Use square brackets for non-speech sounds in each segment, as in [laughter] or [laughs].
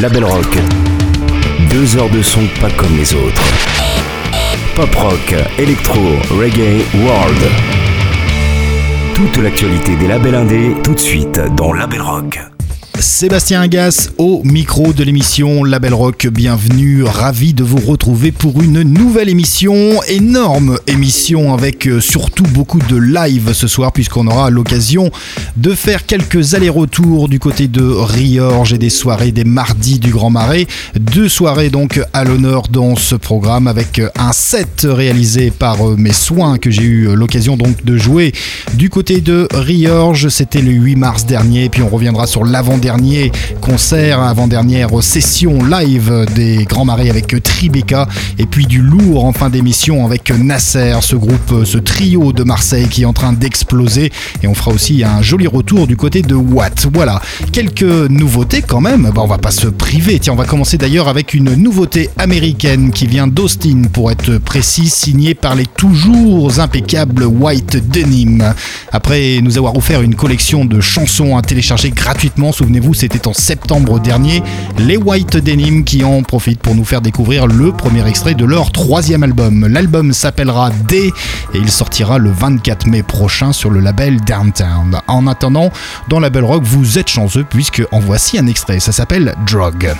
Label Rock. Deux heures de son pas comme les autres. Pop rock, électro, reggae, world. Toute l'actualité des labels indés, tout de suite dans Label Rock. Sébastien Agas au micro de l'émission Label Rock. Bienvenue, ravi de vous retrouver pour une nouvelle émission, énorme émission avec euh, surtout beaucoup de live ce soir puisqu'on aura l'occasion de faire quelques allers-retours du côté de Riorge et des soirées des mardis du Grand Marais. Deux soirées donc à l'honneur dans ce programme avec euh, un set réalisé par euh, mes soins que j'ai eu l'occasion donc de jouer du côté de Riorge. C'était le 8 mars dernier puis on reviendra sur l'avant-dernier dernier concert, avant-dernière session live des Grands Marais avec Tribeca et puis du lourd en fin d'émission avec Nasser, ce groupe, ce trio de Marseille qui est en train d'exploser et on fera aussi un joli retour du côté de Watt. Voilà, quelques nouveautés quand même, bah, on va pas se priver. Tiens, on va commencer d'ailleurs avec une nouveauté américaine qui vient d'Austin pour être précis, signée par les toujours impeccables White Denim. Après nous avoir offert une collection de chansons à télécharger gratuitement, souvenez-vous vous c'était en septembre dernier. Les White Denim qui en profitent pour nous faire découvrir le premier extrait de leur troisième album. L'album s'appellera D et il sortira le 24 mai prochain sur le label Downtown. En attendant, dans la Belle Rock, vous êtes chanceux puisque en voici un extrait. Ça s'appelle Drug.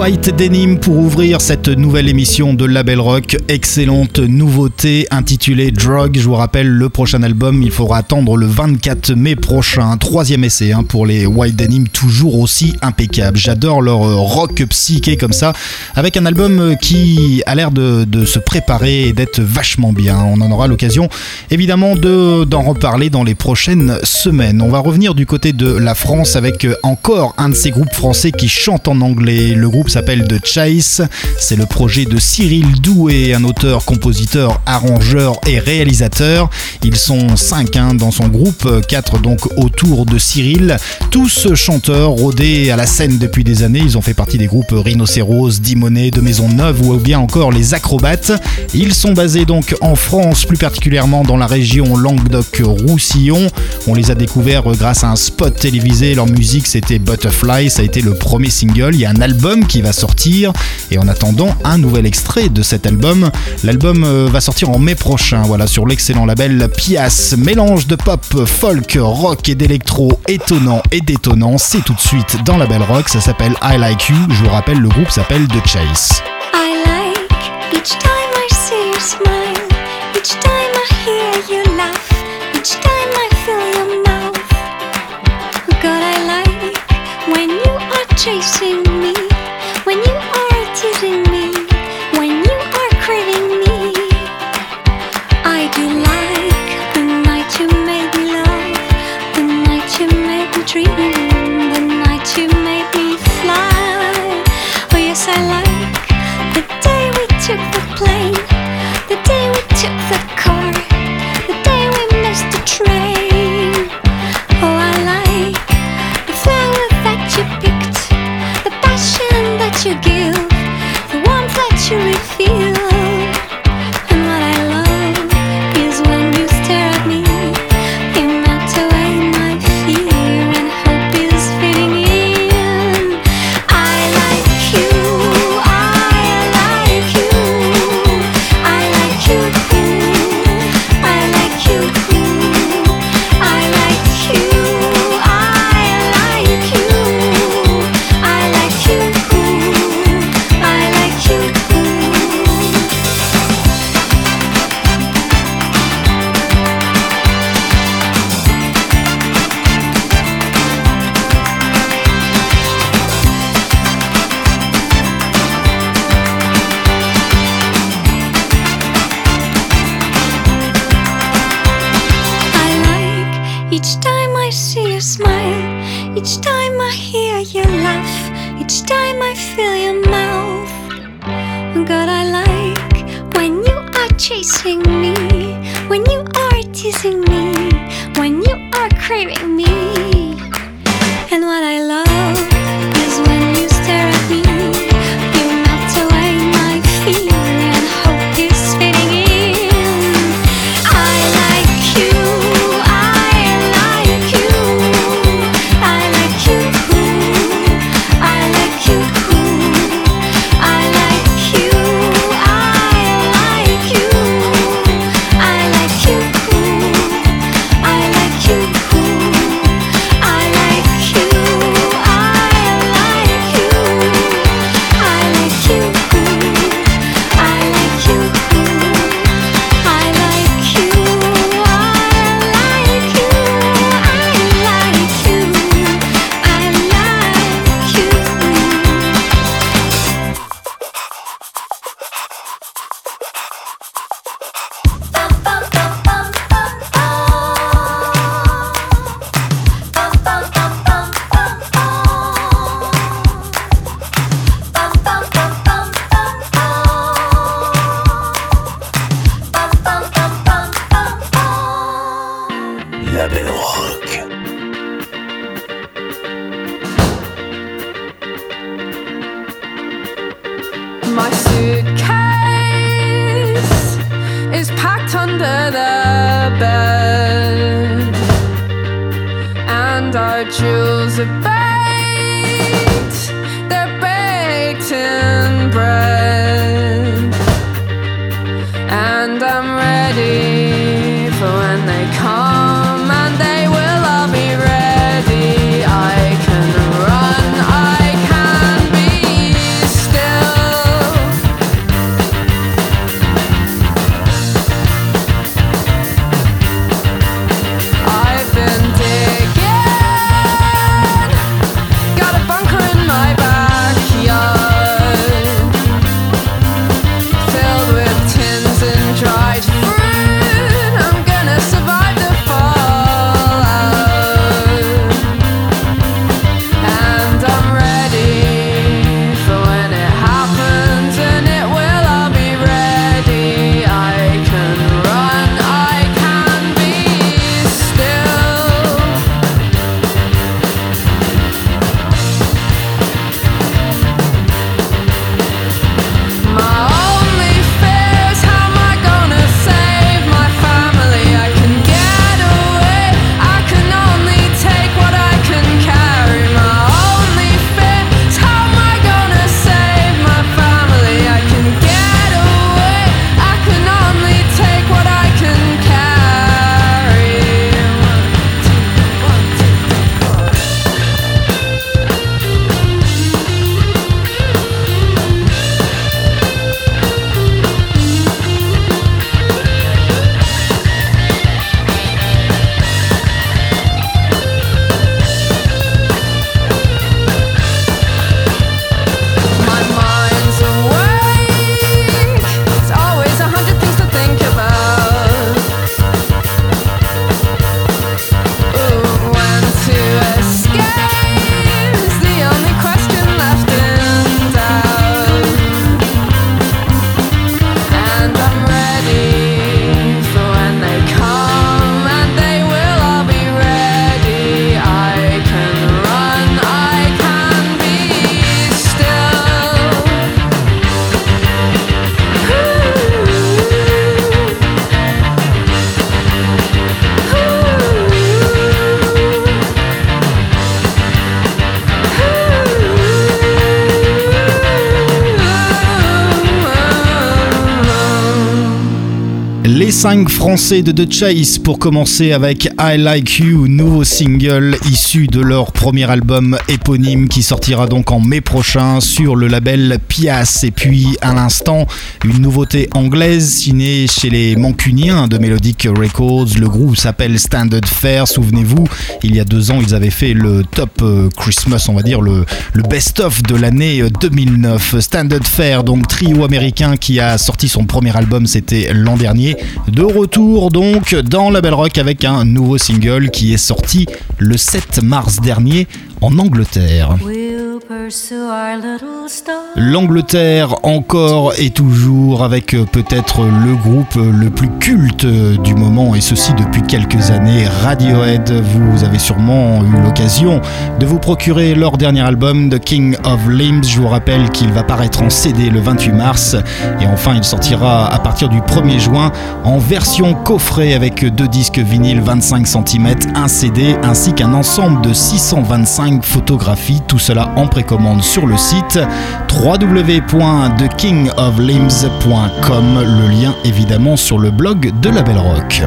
White Denim pour ouvrir cette nouvelle émission de Label Rock. Excellente nouveauté intitulée Drug. Je vous rappelle, le prochain album, il faudra attendre le 24 mai prochain. Troisième essai hein, pour les White Denim, toujours aussi impeccable. J'adore leur rock psyché comme ça, avec un album qui a l'air de, se préparer et d'être vachement bien. On en aura l'occasion évidemment d'en reparler dans les prochaines semaines. On va revenir du côté de la France avec encore un de ces groupes français qui chante en anglais Le groupe s'appelle The Chase. C'est le projet de Cyril Doué, un auteur, compositeur, arrangeur et réalisateur. Ils sont cinq hein, dans son groupe, quatre donc autour de Cyril. Tous chanteurs rodés à la scène depuis des années. Ils ont fait partie des groupes Rhinocéros, Dimonet, de Maison Neuve ou bien encore les Acrobates. Ils sont basés donc en France, plus particulièrement dans la région Languedoc-Roussillon. On les a découverts grâce à un spot télévisé. Leur musique c'était Butterfly, ça a été le premier single. Il y a un album qui va sortir et en attendant un nouvel extrait de cet album. L'album euh, va sortir en mai prochain, voilà, sur l'excellent label Pias. Mélange de pop, folk, rock et d'électro étonnant et détonnant. C'est tout de suite dans la belle rock. Ça s'appelle I Like You. Je vous rappelle, le groupe s'appelle The Chase. Each time I see you smile, 5 français de The Chase pour commencer avec I Like You, nouveau single issu de leur premier album éponyme qui sortira donc en mai prochain sur le label Pias. Et puis à l'instant, une nouveauté anglaise signée chez les Mancuniens de Melodic Records. Le groupe s'appelle Standard Fair. Souvenez-vous, il y a deux ans, ils avaient fait le top euh, Christmas, on va dire le, le best-of de l'année 2009. Standard Fair, donc trio américain qui a sorti son premier album, c'était l'an dernier. De retour donc dans la Rock avec un nouveau single qui est sorti le 7 mars dernier en Angleterre. L'Angleterre encore et toujours avec euh, peut-être le groupe euh, le plus culte euh, du moment et ceci depuis quelques années, Radiohead. Vous avez sûrement eu l'occasion de vous procurer leur dernier album, The King of Limbs. Je vous rappelle qu'il va paraître en CD le 28 mars et enfin il sortira à partir du 1er juin en version coffret avec deux disques vinyles 25 cm, un CD ainsi qu'un ensemble de 625 photographies. Tout cela en précommande sur le site www.thekingoflimbs.com. Le lien évidemment sur le blog de la Belle Rock.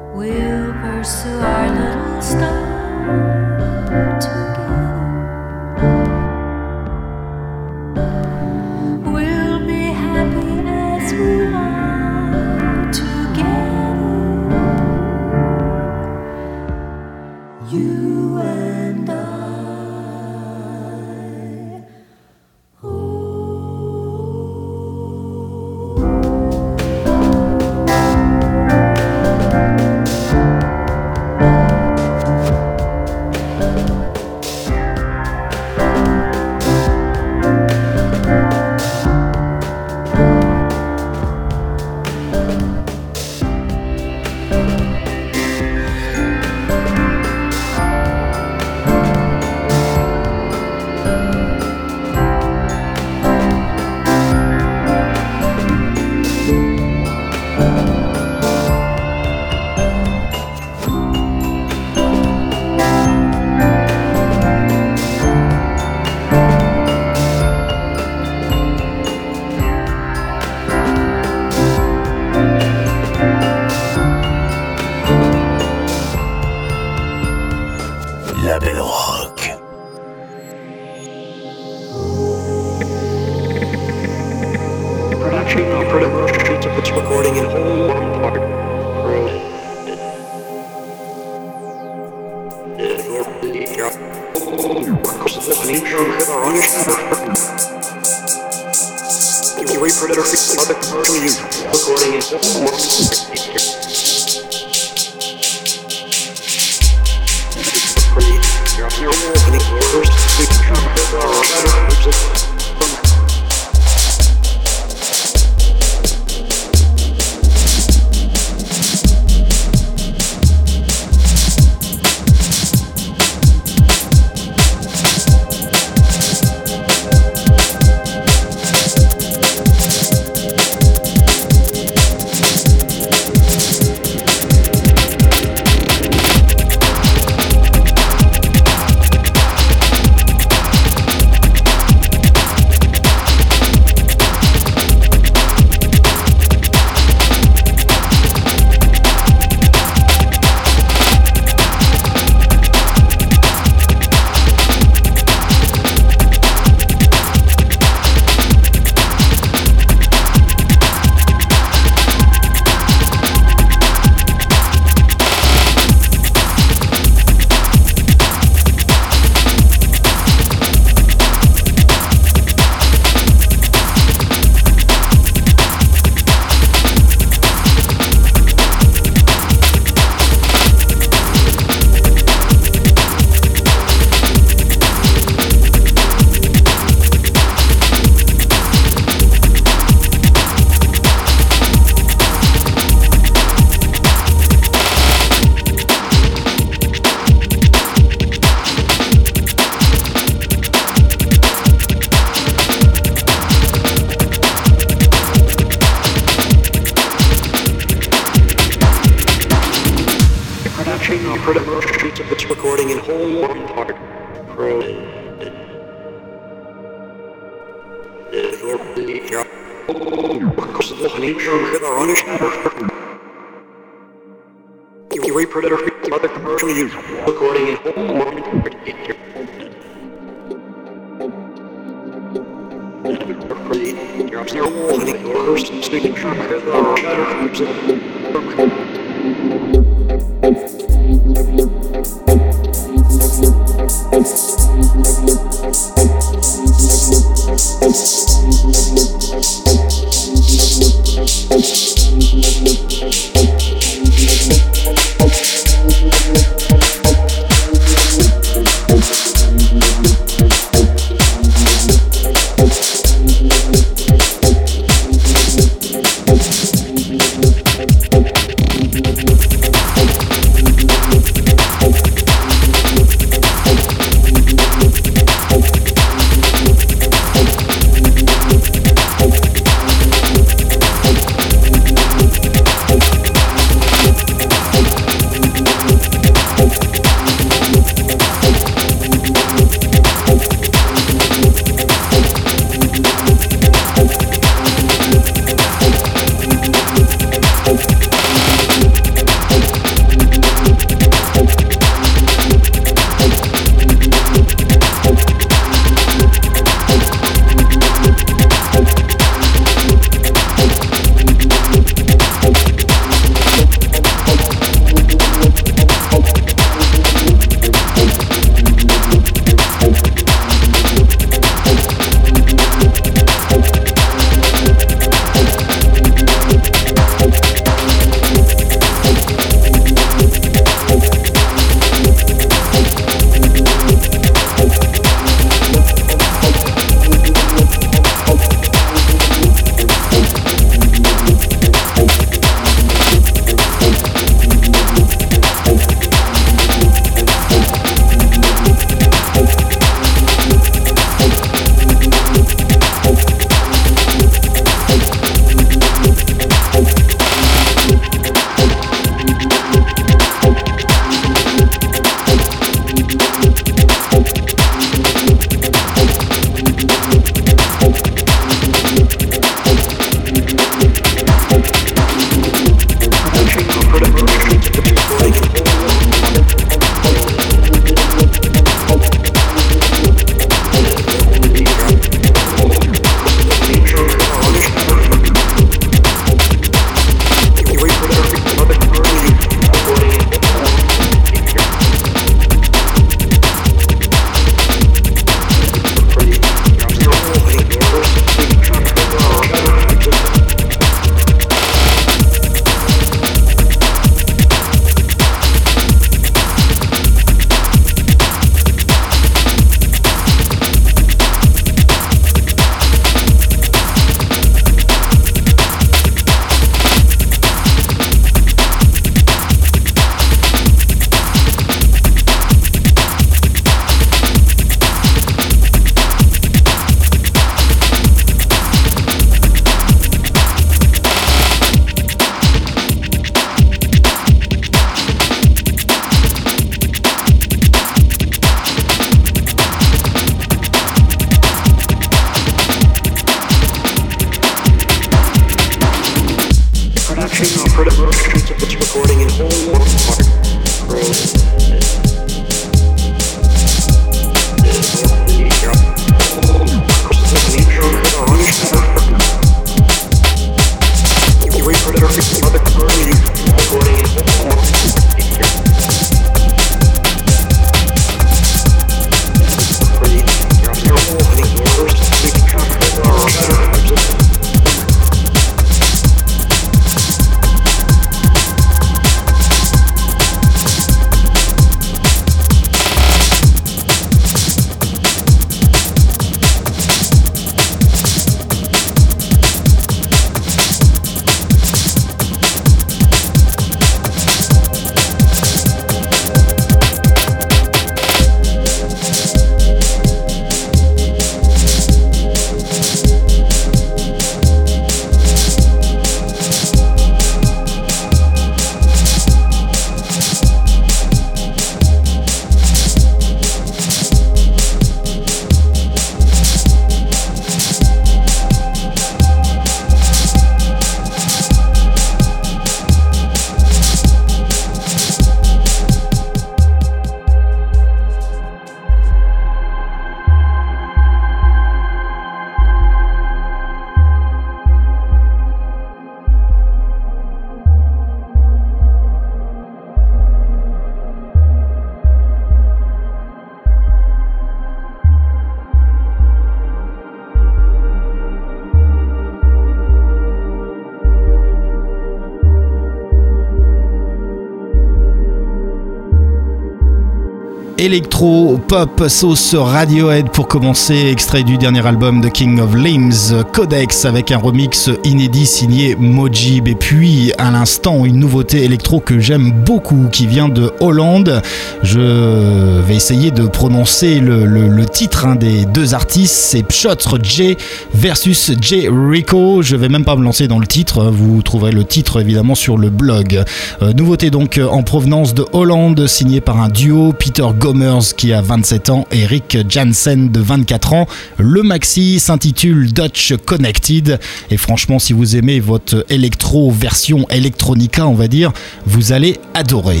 Électro, pop, sauce Radiohead pour commencer, extrait du dernier album de King of Limbs, Codex avec un remix inédit signé Mojib. Et puis à l'instant, une nouveauté électro que j'aime beaucoup qui vient de Hollande. Je vais essayer de prononcer le, titre hein, des deux artistes, c'est Pchotr J versus J Rico. Je vais même pas me lancer dans le titre, vous trouverez le titre évidemment sur le blog. Euh, nouveauté donc en provenance de Hollande, signée par un duo, Peter Gomers qui a 27 Rick Jansen de 24 ans. Le maxi s'intitule Dutch Connected et franchement si vous aimez votre électro version electronica on va dire, vous allez adorer.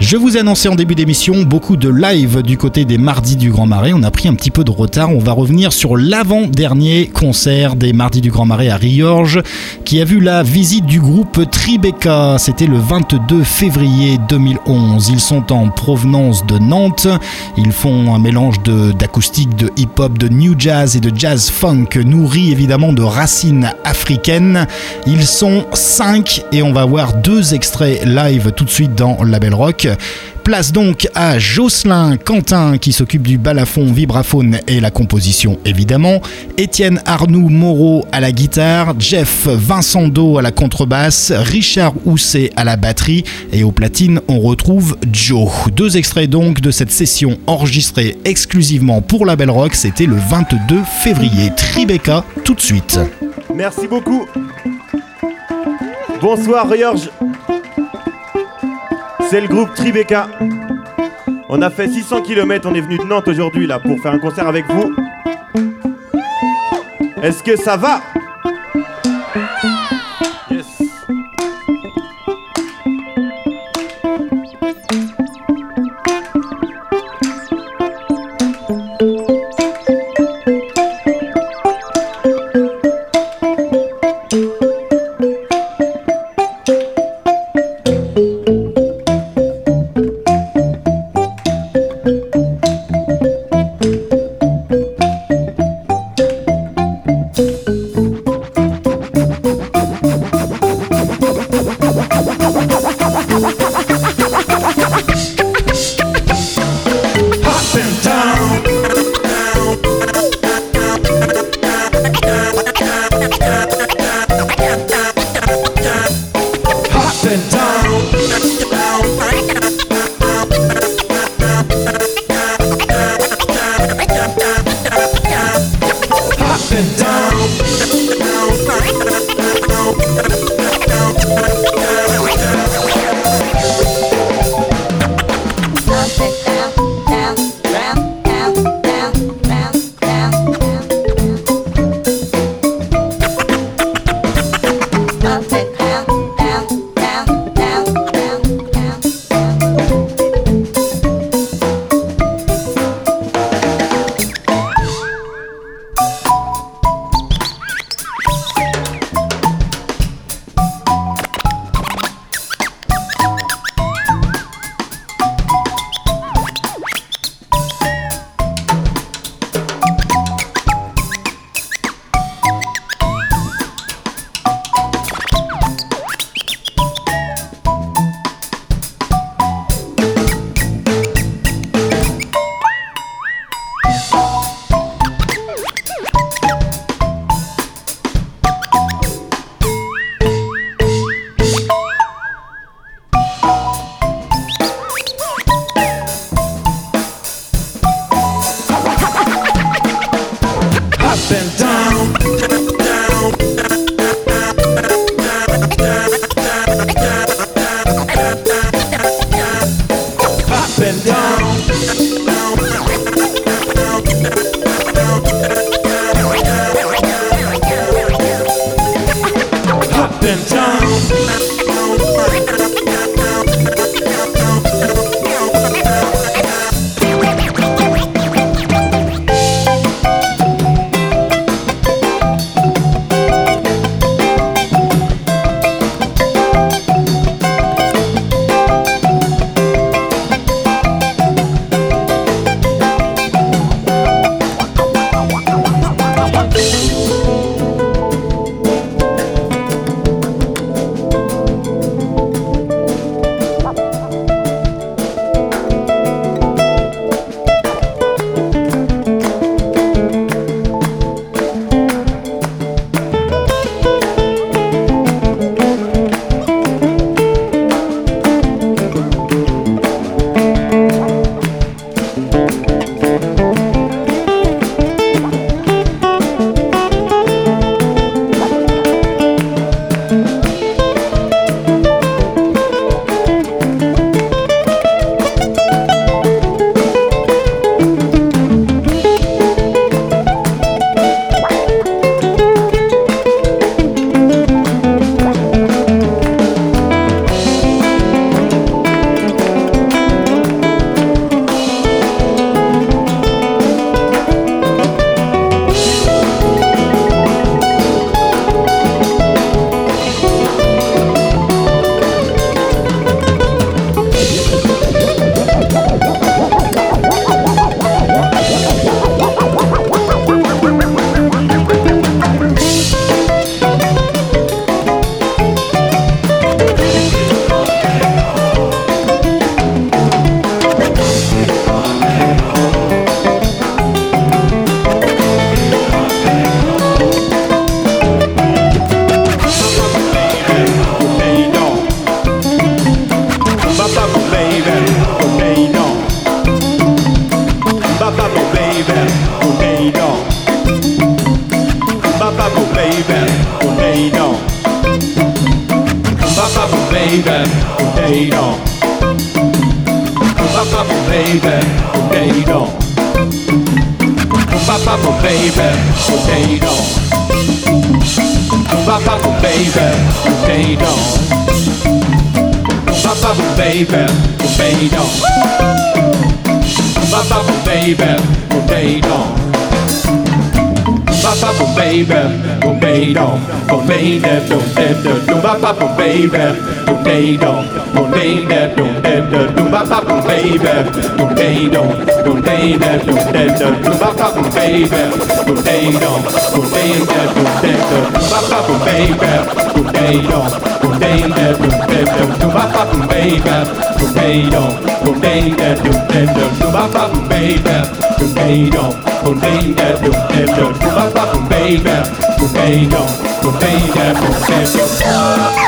Je vous ai annoncé en début d'émission beaucoup de live du côté des Mardis du Grand Marais. On a pris un petit peu de retard. On va revenir sur l'avant-dernier concert des Mardis du Grand Marais à Riorges qui a vu la visite du groupe Tribeca. C'était le 22 février 2011. Ils sont en provenance de Nantes. Ils font un mélange d'acoustique, de, hip-hop, de new jazz et de jazz funk nourri évidemment de racines africaines. Ils sont 5 et on va voir deux extraits live tout de suite dans La Belle Rock. Place donc à Jocelyn Quentin qui s'occupe du balafon, vibraphone et la composition évidemment, Étienne Arnoux Moreau à la guitare, Jeff Vincendo à la contrebasse, Richard Housset à la batterie et au platine on retrouve Joe. Deux extraits donc de cette session enregistrée exclusivement pour la Belle Rock, c'était le 22 février. Tribeca tout de suite. Merci beaucoup. Bonsoir Riorge. C'est le groupe Tribeca. On a fait 600 km, on est venu de Nantes aujourd'hui là pour faire un concert avec vous. Est-ce que ça va? Ha ha ha ha ha! baby, potato, papa, baby, potato, potato, potato, papa, baby, potato, potato, potato, papa, baby, potato, potato, potato, papa, baby, potato, potato, potato, papa, baby, potato, potato, potato.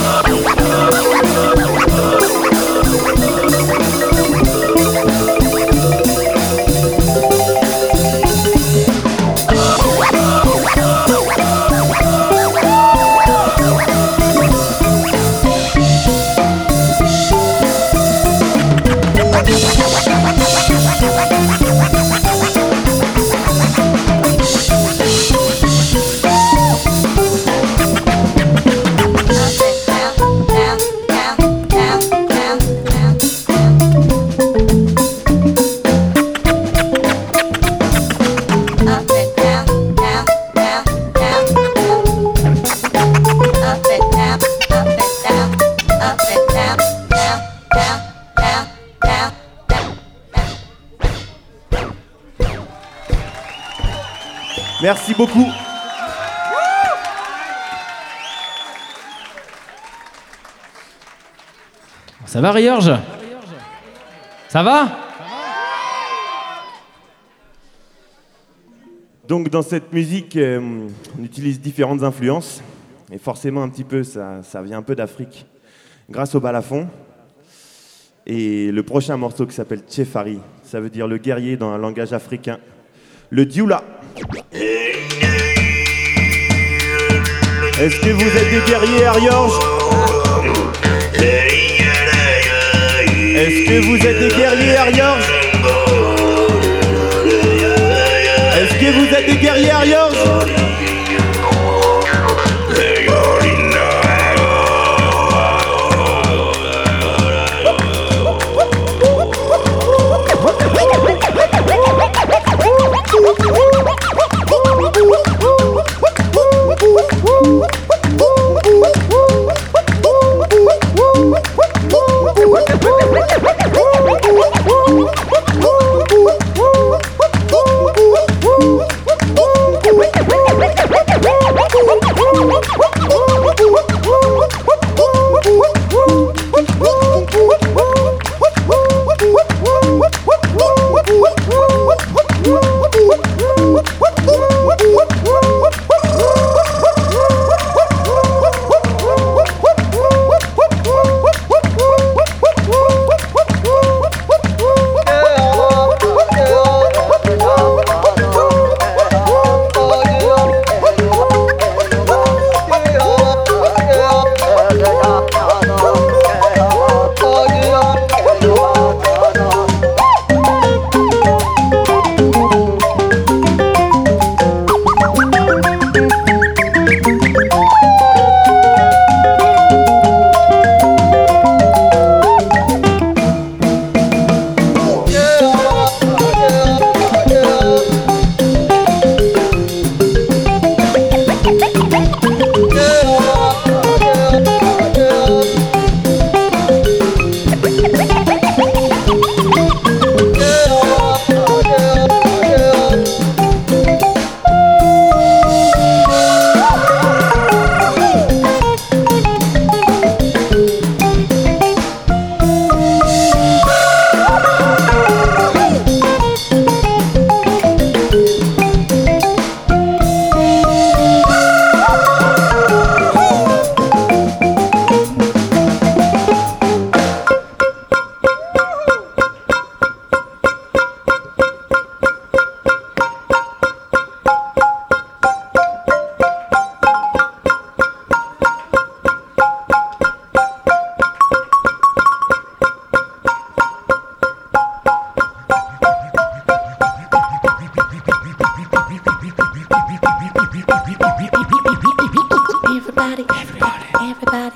beaucoup. Ça va, Riorge? Ça va? Donc dans cette musique, euh, on utilise différentes influences. Et forcément, un petit peu, ça, ça vient un peu d'Afrique, grâce au balafon. Et le prochain morceau qui s'appelle Tchefari, ça veut dire le guerrier dans un langage africain. Le Dioula. Est-ce que vous êtes des guerriers, Ariorge Est-ce que vous êtes des guerriers, Ariorge Est-ce que vous êtes des guerriers, Ariorge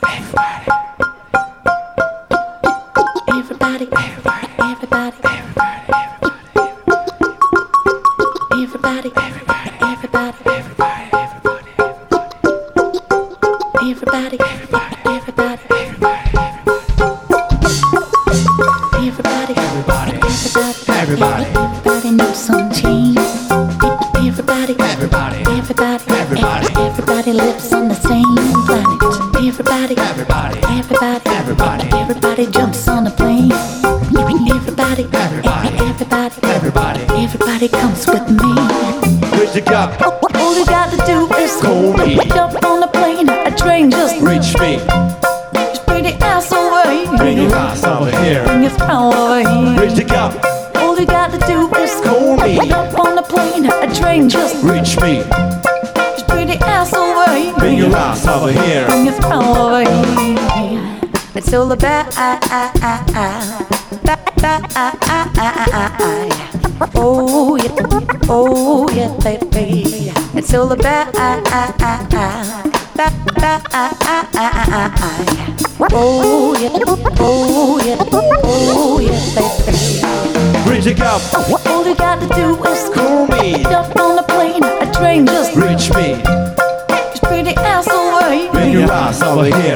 Everybody. still a bad. Oh yeah, oh yeah, baby. It's still a bad. Oh yeah, oh yeah, oh yeah, baby. Bridge it up. All you gotta do is call me. Jump on a plane, a train just reach me. Just pretty ass away. Bring your ass over here.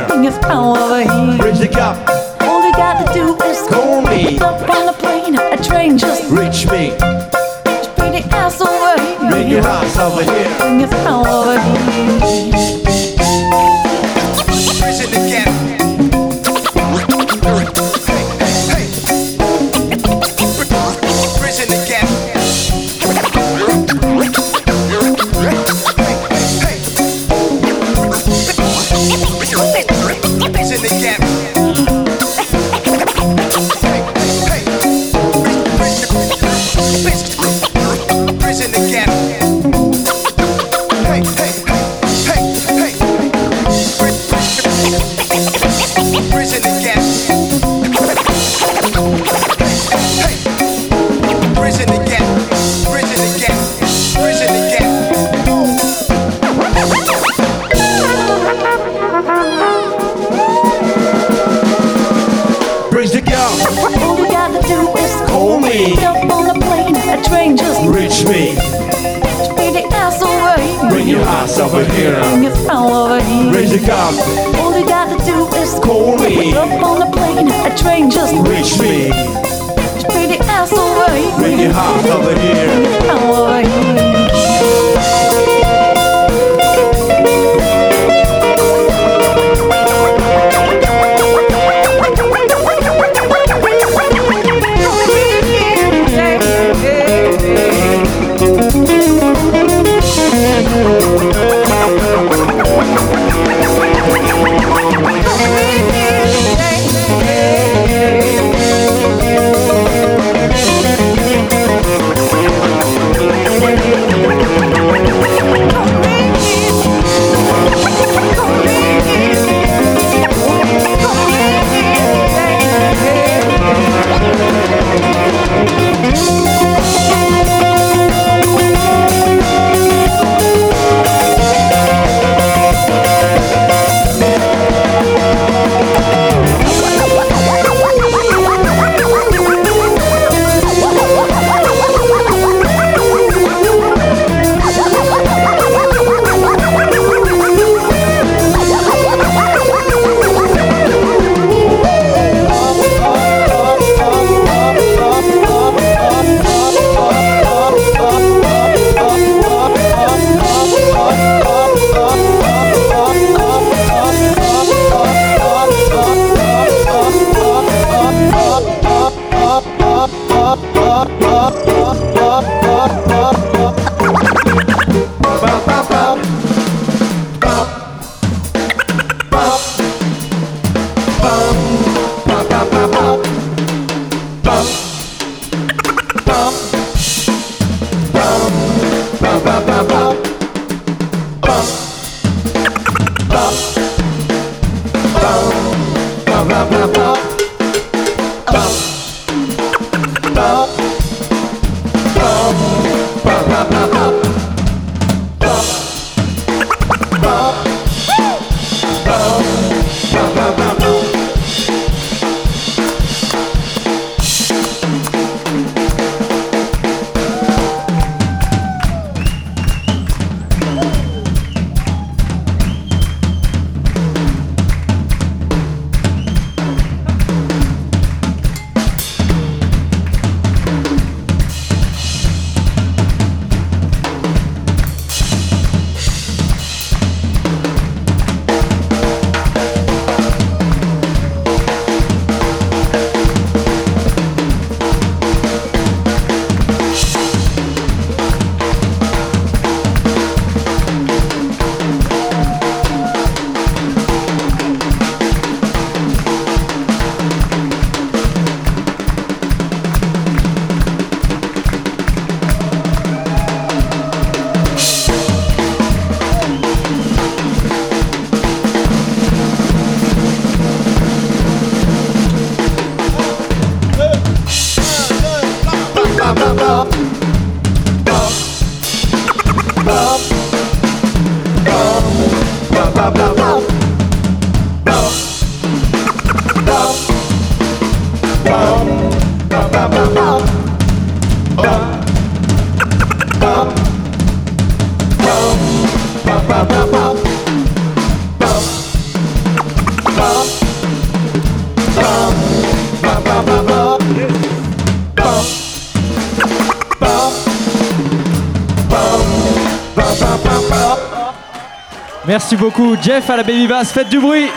Jeff à la baby bass, faites du bruit.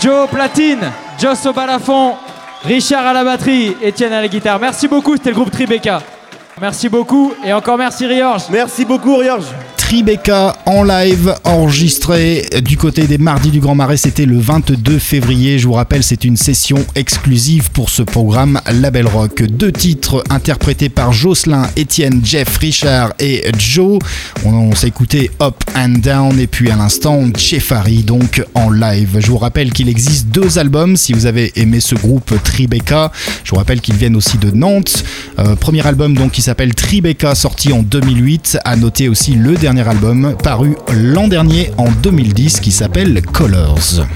Joe platine, Joss au balafon, Richard à la batterie, Étienne à la guitare. Merci beaucoup, c'était le groupe Tribeca. Merci beaucoup et encore merci Riorge. Merci beaucoup, Riorge. Tribeca en live enregistré du côté des Mardis du Grand Marais. C'était le 22 février. Je vous rappelle, c'est une session exclusive pour ce programme Label Rock. Deux titres interprétés par Jocelyn, Étienne, Jeff, Richard et Joe. On, s'est écouté Up and Down et puis à l'instant Chefari donc en live. Je vous rappelle qu'il existe deux albums si vous avez aimé ce groupe Tribeca. Je vous rappelle qu'ils viennent aussi de Nantes. Euh, premier album donc qui s'appelle Tribeca sorti en 2008. À noter aussi le dernier album paru l'an dernier en 2010 qui s'appelle Colors.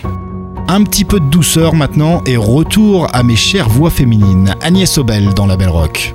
Un petit peu de douceur maintenant et retour à mes chères voix féminines. Agnès Obel dans la Belle Rock.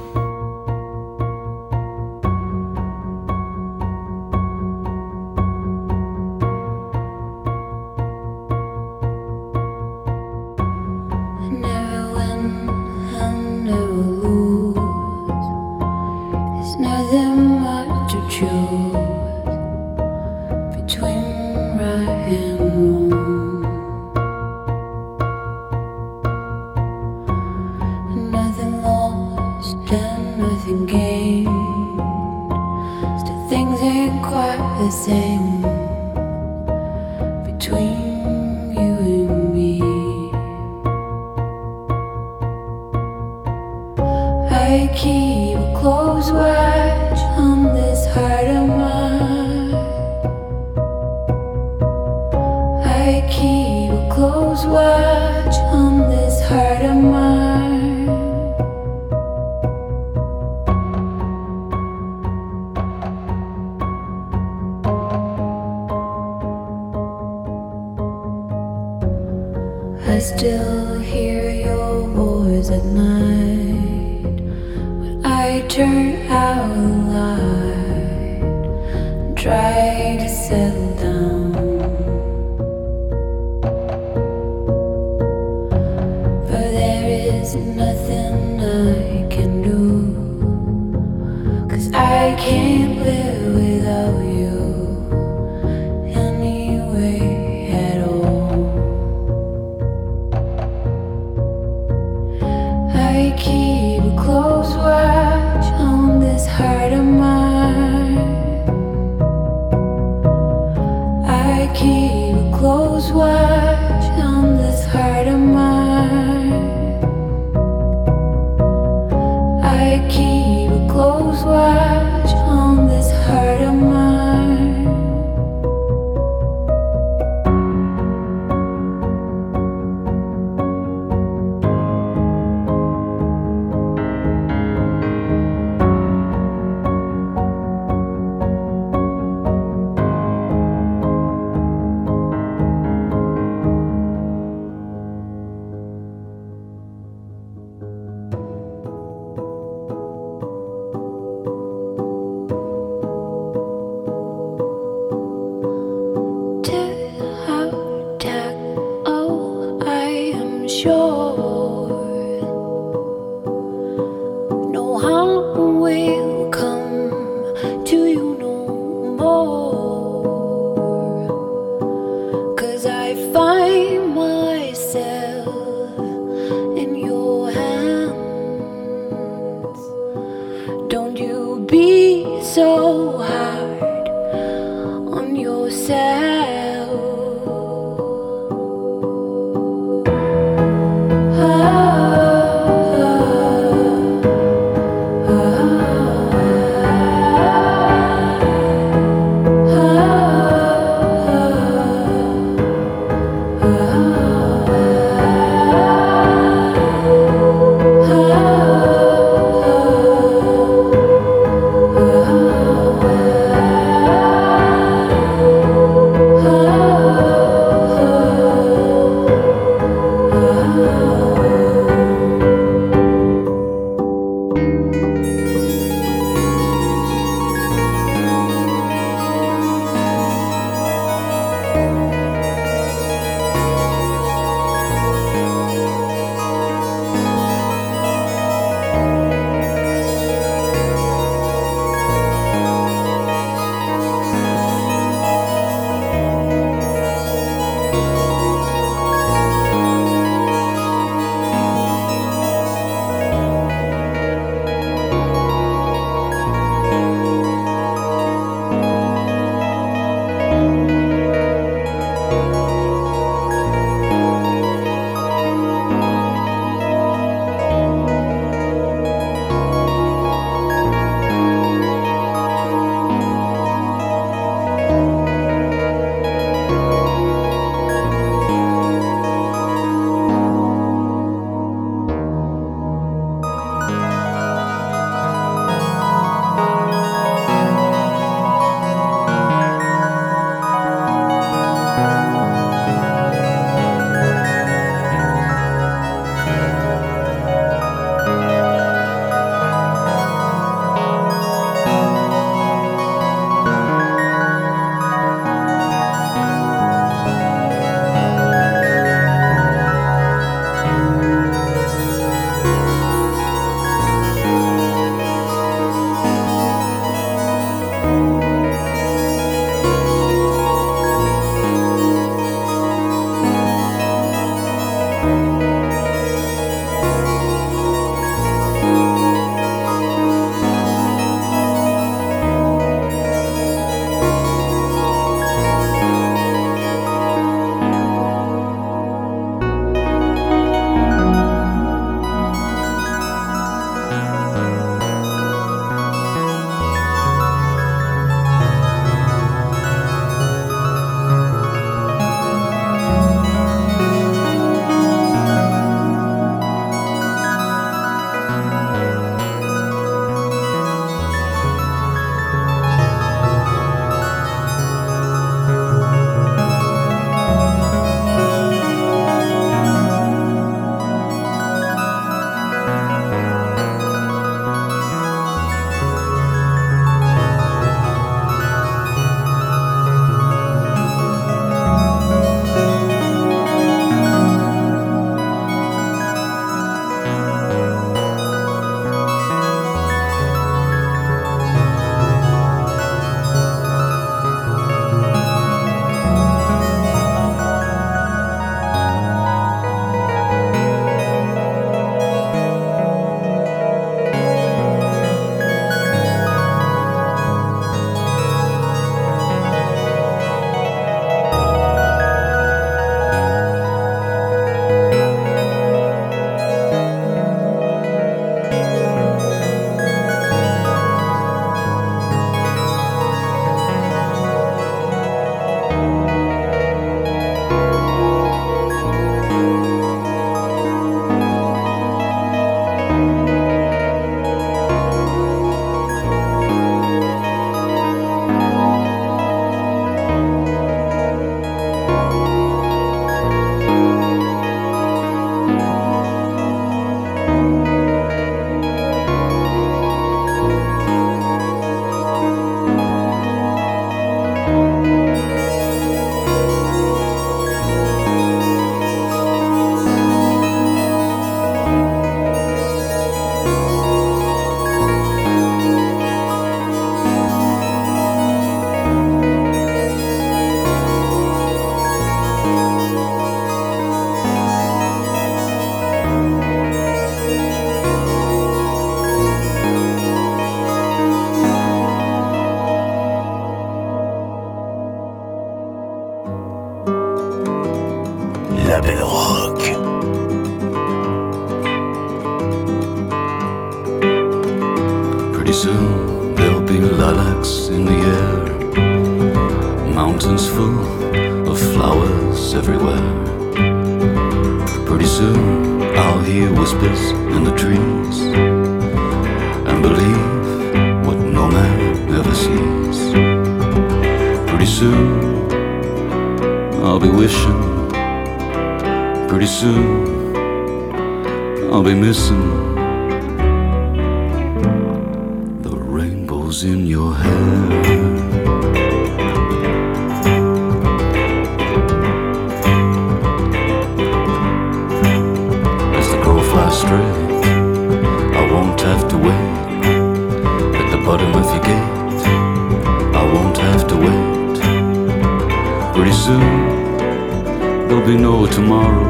There'll be no tomorrow.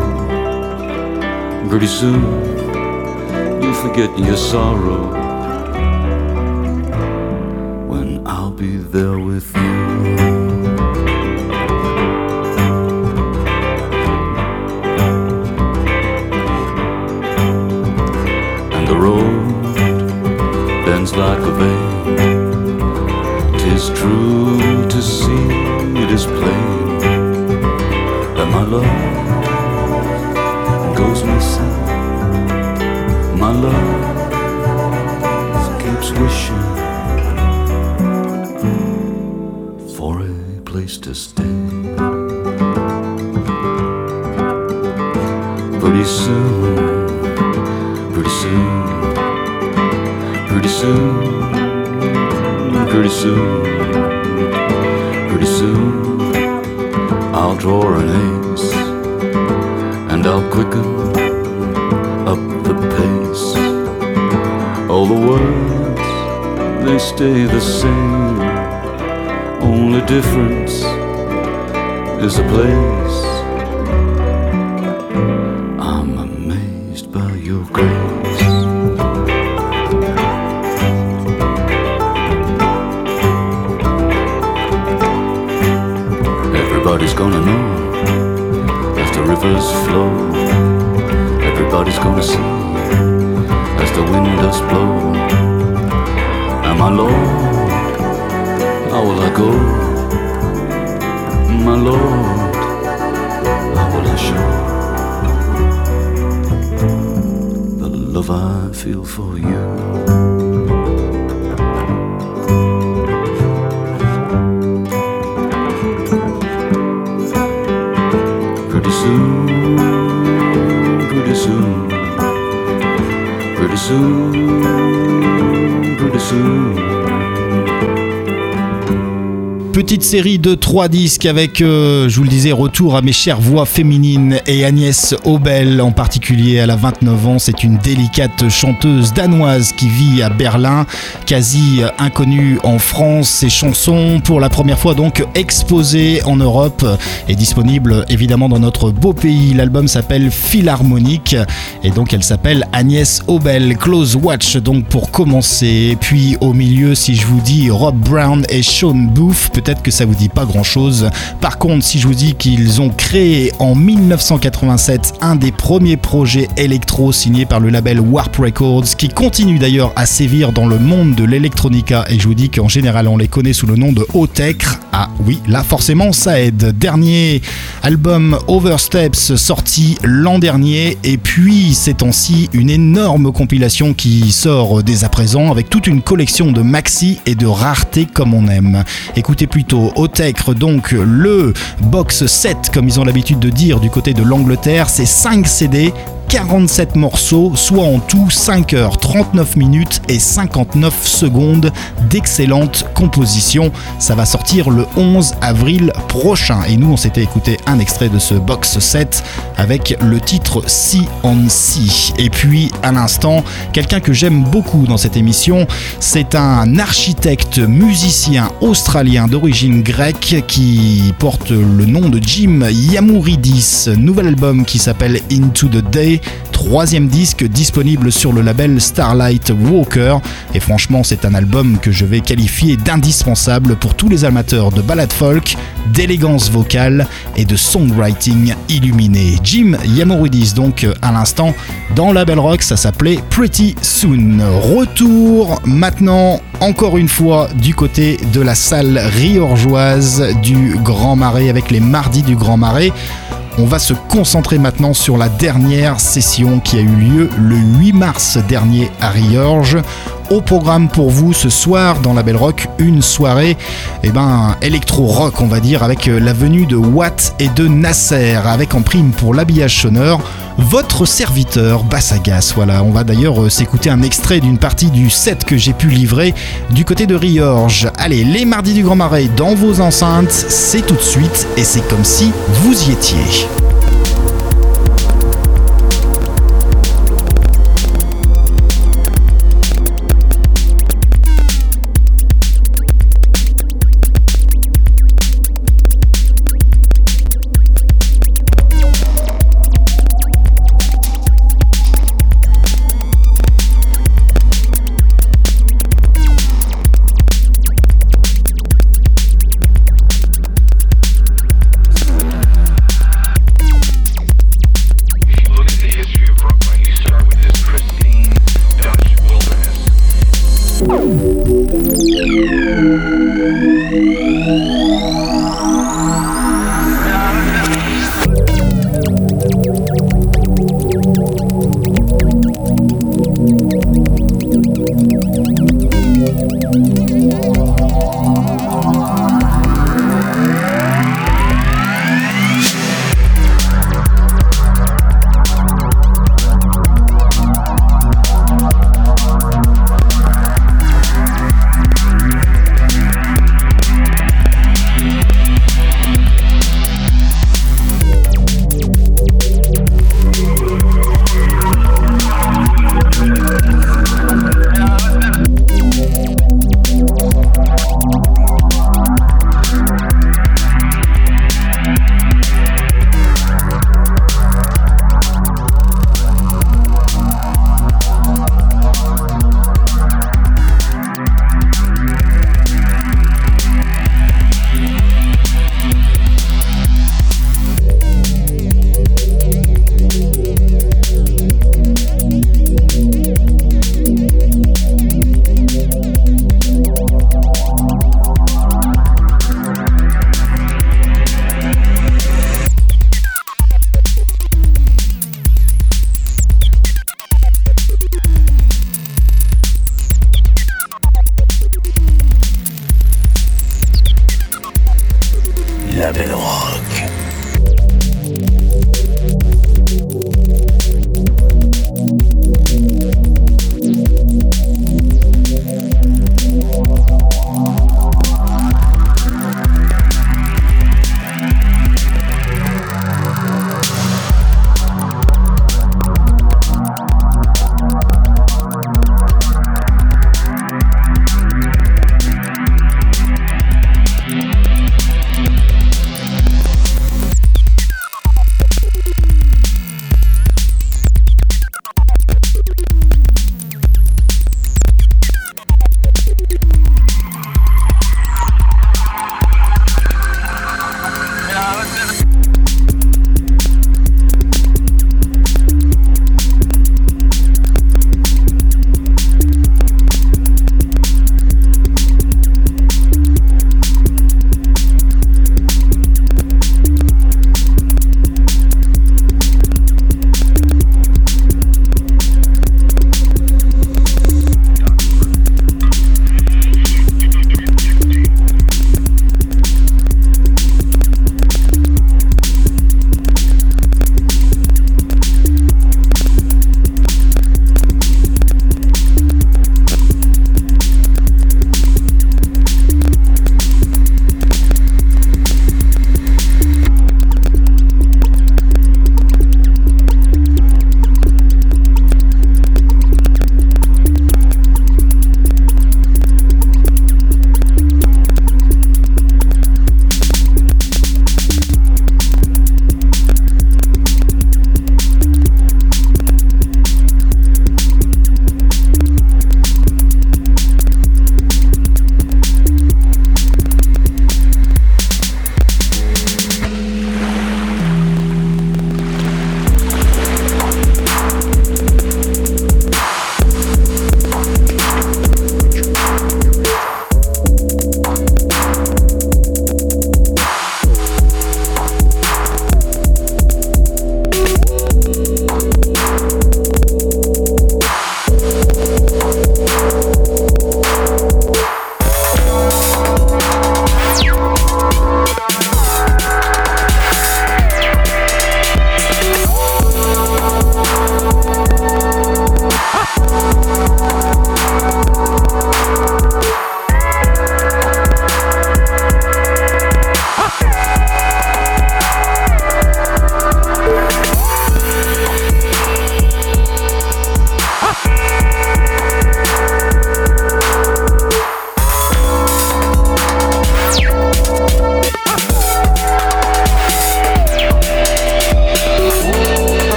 Pretty soon, you'll forget your sorrow when I'll be there with you. And the road bends like a vein. Love goes missing. My love keeps wishing for a place to stay. Pretty soon, pretty soon, pretty soon, pretty soon, pretty soon, I'll draw an ace and I'll quicken up the pace. All the words, they stay the same. Only difference is the place. Rivers flow. Everybody's gonna see as the wind does blow. And my Lord, how will I go? My Lord, how will I show the love I feel for you? Petite série de trois disques avec, euh, je vous le disais, retour à mes chères voix féminines et Agnès Obel en particulier. Elle a 29 ans, c'est une délicate chanteuse danoise qui vit à Berlin, quasi inconnue en France. Ses chansons, pour la première fois donc exposées en Europe et disponibles évidemment dans notre beau pays. L'album s'appelle Philharmonique et donc elle s'appelle Agnès Obel. Close Watch donc pour commencer. Et puis au milieu, si je vous dis Rob Brown et Sean Booth, peut-être que ça vous dit pas grand chose. Par contre, si je vous dis qu'ils ont créé en 1987 un des premiers projets électro signés par le label Warp Records, qui continue d'ailleurs à sévir dans le monde de l'électronica, et je vous dis qu'en général on les connaît sous le nom de Otech. Ah oui, là forcément ça aide. Dernier album Oversteps sorti l'an dernier, et puis ces temps-ci une énorme compilation qui sort dès à présent avec toute une collection de maxi et de raretés comme on aime. Écoutez plutôt Otecre, donc le box 7 comme ils ont l'habitude de dire du côté de l'Angleterre, c'est 5 CD 47 morceaux, soit en tout 5 heures 39 minutes et 59 secondes d'excellente composition. Ça va sortir le 11 avril prochain. Et nous, on s'était écouté un extrait de ce box set avec le titre Sea on Sea. Et puis, à l'instant, quelqu'un que j'aime beaucoup dans cette émission, c'est un architecte musicien australien d'origine grecque qui porte le nom de Jim Yamouridis. Nouvel album qui s'appelle Into the Day. Troisième disque disponible sur le label Starlight Walker. Et franchement, c'est un album que je vais qualifier d'indispensable pour tous les amateurs de ballade folk, d'élégance vocale et de songwriting illuminé. Jim Yamourudis, donc à l'instant, dans Label Rock, ça s'appelait Pretty Soon. Retour maintenant, encore une fois, du côté de la salle riorgeoise du Grand Marais avec les mardis du Grand Marais. On va se concentrer maintenant sur la dernière session qui a eu lieu le 8 mars dernier à Riorges. Au programme pour vous ce soir dans la Belle Rock, une soirée eh ben, électro-rock, on va dire, avec euh, la venue de Watt et de Nasser, avec en prime pour l'habillage sonore votre serviteur Bassagas. Voilà, on va d'ailleurs euh, s'écouter un extrait d'une partie du set que j'ai pu livrer du côté de Riorges. Allez, les mardis du Grand Marais dans vos enceintes, c'est tout de suite et c'est comme si vous y étiez.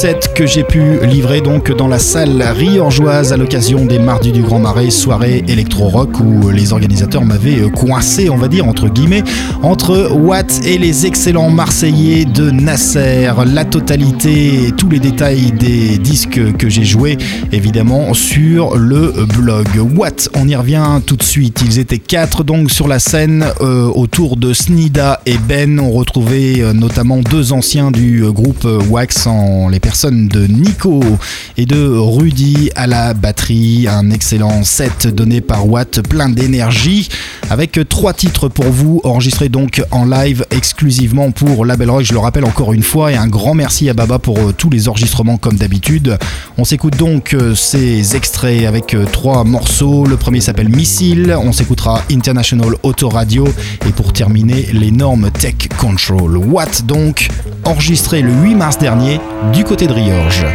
Du set que j'ai pu livrer donc dans la salle riorgeoise à l'occasion des Mardis du Grand Marais, soirée électro-rock où les organisateurs m'avaient coincé, on va dire, entre guillemets, entre Watt et les excellents Marseillais de Nasser. La totalité tous les détails des disques que j'ai joués, évidemment, sur le blog. Watt, on y revient tout de suite. Ils étaient quatre donc sur la scène euh, autour de Snida et Ben. On retrouvait euh, notamment deux anciens du euh, groupe euh, Wax en les personnes de Nico et de Rudy à la batterie. Un excellent set donné par Watt, plein d'énergie, avec trois titres pour vous, enregistrés donc en live exclusivement pour Label Rock. Je le rappelle encore une fois, et un grand merci à Baba pour euh, tous les enregistrements comme d'habitude. On s'écoute donc euh, ces extraits avec euh, trois morceaux. Le premier s'appelle Missile, on s'écoutera International Auto Radio et pour terminer l'énorme Tech Control. Watt donc, enregistré le 8 mars dernier du côté de Riorge.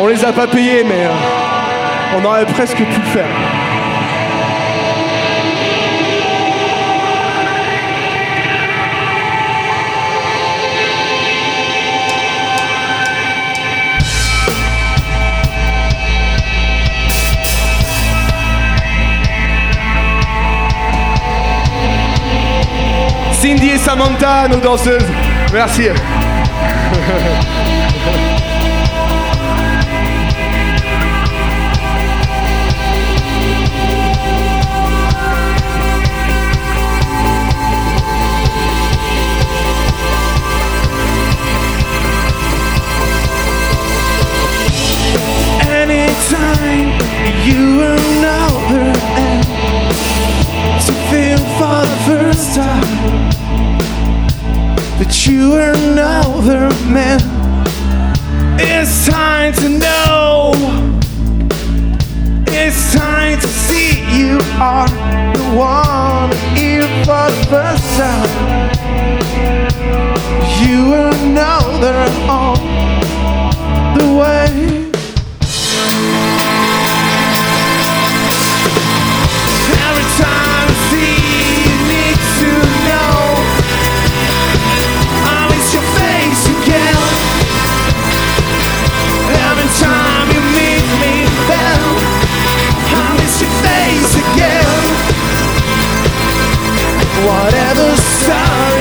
On les a pas payés, mais on aurait presque pu le faire. Cindy et Samantha, nos danseuses. Merci. Feel for the first time that you are another man. It's time to know. It's time to see you are the one here for the first time. You are another on the way. Every time whatever sky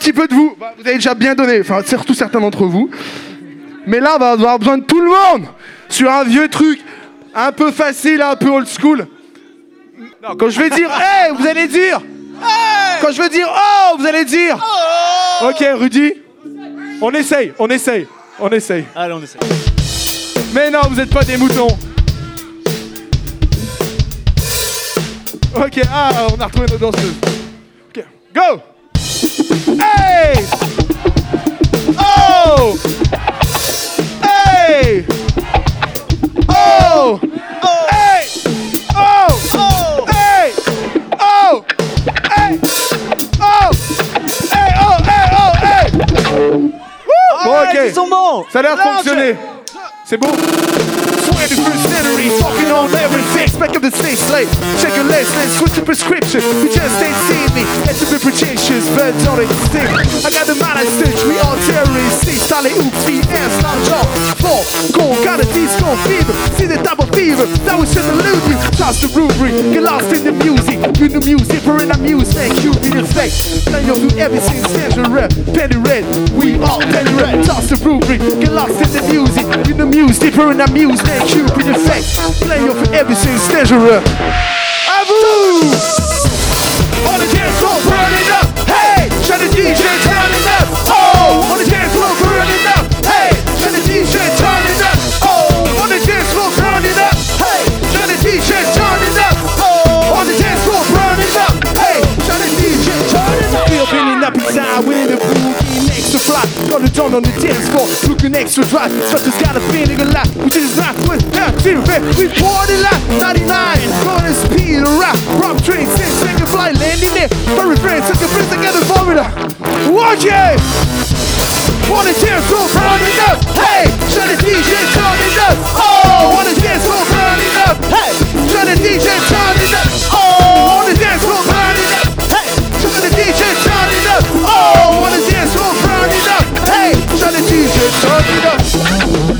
petit peu de vous. Bah, Vous avez déjà bien donné, enfin surtout certains d'entre vous. Mais là, on va avoir besoin de tout le monde sur un vieux truc un peu facile, un peu old school. Non, quand je vais dire [laughs] hey, vous allez dire Quand je vais dire oh, vous allez dire Ok, Rudy On essaye, on essaye, on essaye. Allez, on essaye. Mais non, vous n'êtes pas des moutons. Ok, ah, on a retrouvé nos danseuses. Ça a l'air de fonctionner. C'est bon 21st century, talking on everything. Expect of the state slave. Check your list, let's switch the prescription. You just ain't seen me. Get to be pretentious, but don't extinct. I got the mind I stitch, we all terrorists. See, Sally, oops, VS, lounge off. Four, go, got a disco fever. See the double fever, that was in the loot. Trust the rubric, get lost in the music. You the music for an amusement, you be the fake. Now you do everything, stand your rep. Penny red, we all penny red. Toss the rubric, get lost in the music. You the music for an amusement, you be the fake. Play your for everything, rep. À vous! On the dance floor, burn it up. Hey, shut the DJ, turn it up. Oh, on the dance floor, burn it up. Hey, shut the DJ, turn it up. Oh, on the dance floor, burn it up. Hey, shut the DJ, turn it up. Oh, on the dance floor, burn it up. Hey, shut the DJ, turn it up. We're feeling up inside with the boogie Got it done on the dance floor, looking extra dry. But there's got a feeling a lot, which is not that fear. We poured it like 99, gonna speed around. Rock train, six second flight, landing there. Very friends, took a friends together, formula. Watch it! The dance floor, burn it up. Hey, shut the DJ, turn it up. Oh, the dance floor, burn it up. Hey, shut the DJ, turn it up. Oh, the dance floor, burn it up. DJ, turn it. Oh, the dance burn it up. Hey, the DJ, turn it up.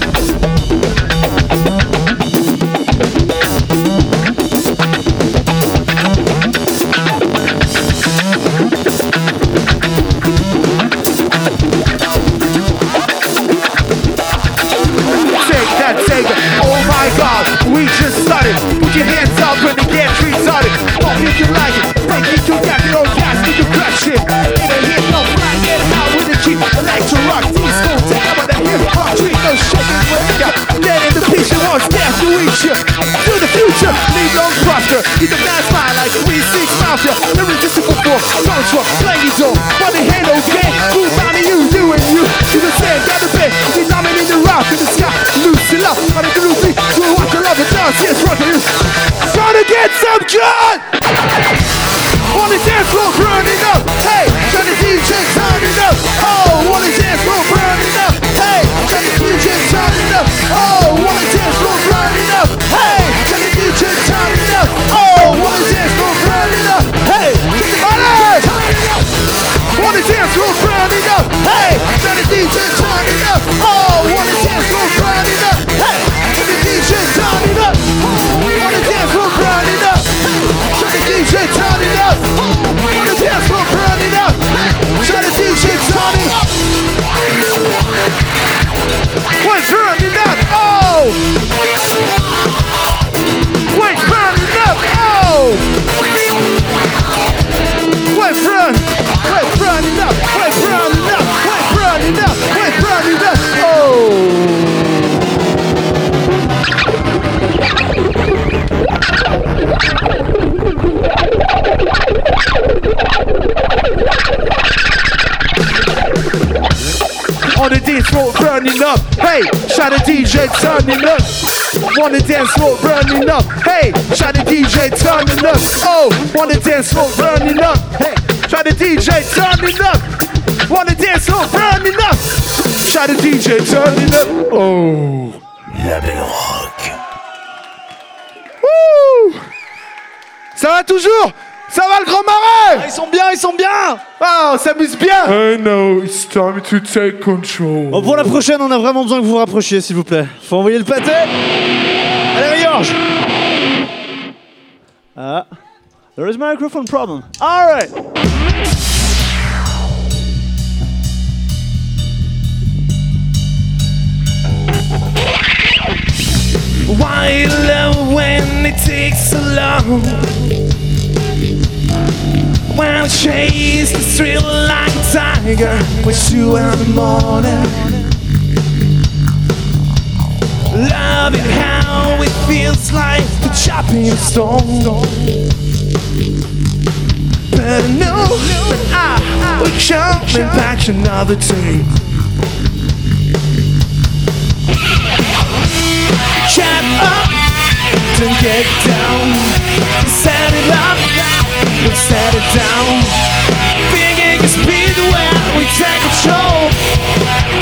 Keep the fast like we six mafia. Irresistible force, control, playing it all. But the hand okay, who's on you, you and you. To the sand, got the bed. We dominate the rock in the sky. Loose it up, on the groovy. Do what you love and dance, yes, rock it is. Trying to get some joy. On the dance floor, burn it up. Hey, turn the DJ, turn it up. Oh, on the dance floor, burn it up. Hey, turn the DJ, turn it up. Oh, turn the DJ, turn it up. Oh, on the dance floor, burn it On the dance floor burning up. Hey, shout the DJ turning up. On the dance floor burning up. Hey, shout the DJ turning up. Oh, on the dance floor burning up. Hey, shout the DJ turning up. On the dance floor burning up. Shout the DJ turning up. Oh. La Belle Rock. Wouh Ça va toujours? Ça va le grand marais ah, Ils sont bien, ils sont bien Ah, on s'amuse bien eh, I know, it's time to take control. Oh, pour la prochaine, on a vraiment besoin que vous vous rapprochiez, s'il vous plaît. Faut envoyer le pâté Allez, Georges Ah. There is microphone problem. Alright Why love when it takes so long When I chase the thrill like a tiger with you in the morning. Loving how it feels like the chopping stone. But I know that I will coming back another day. Shut up, don't get down. Set it up, we set it down. Big we take control.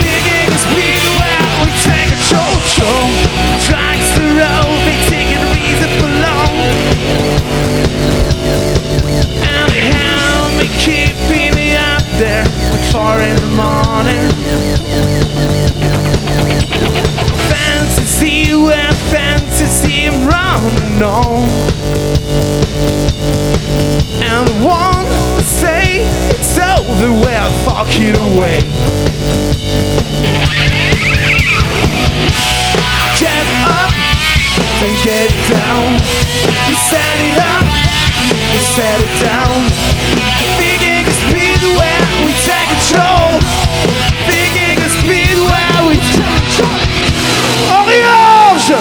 Big we take control. A reason for long. Up there like four in the morning. Fantasy where fantasy I'm running on. And one say it's over where I fuck it away. Get up, then get down. You set it up, you set it down. Thinking the speed where we take control. Thinking the speed where we take control. Orange,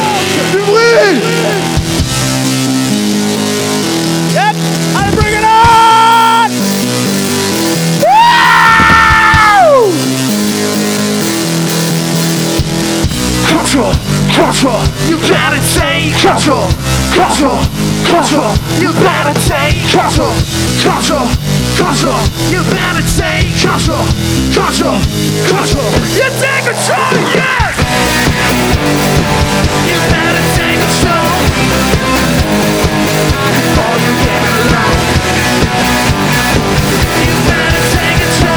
du bruit. Control, control, you gotta take control, control, control, you better take control, control, control, you better take control, control, control, you take control, yes! You better take control. Before you get alone. You better take control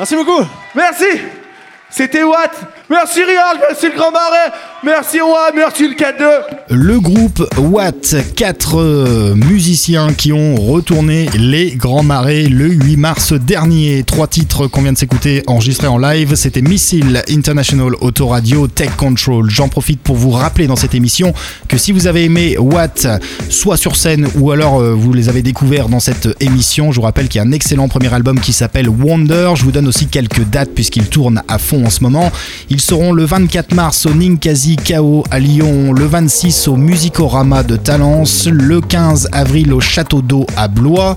Merci beaucoup. Merci. C'était Watt. Merci Rial, merci le Grand Marais. Merci Watt, merci le 4-2. Le groupe Watt, quatre euh, musiciens qui ont retourné les Grands Marais le 8 mars dernier. Trois titres qu'on vient de s'écouter enregistrés en live. C'était Missile International Autoradio Tech Control. J'en profite pour vous rappeler dans cette émission que si vous avez aimé Watt, soit sur scène ou alors euh, vous les avez découverts dans cette émission, je vous rappelle qu'il y a un excellent premier album qui s'appelle Wonder. Je vous donne aussi quelques dates puisqu'il tourne à fond en ce moment. Ils seront le 24 mars au Ninkasi KO à Lyon, le 26 au Musicorama de Talence, le 15 avril au Château d'Eau à Blois.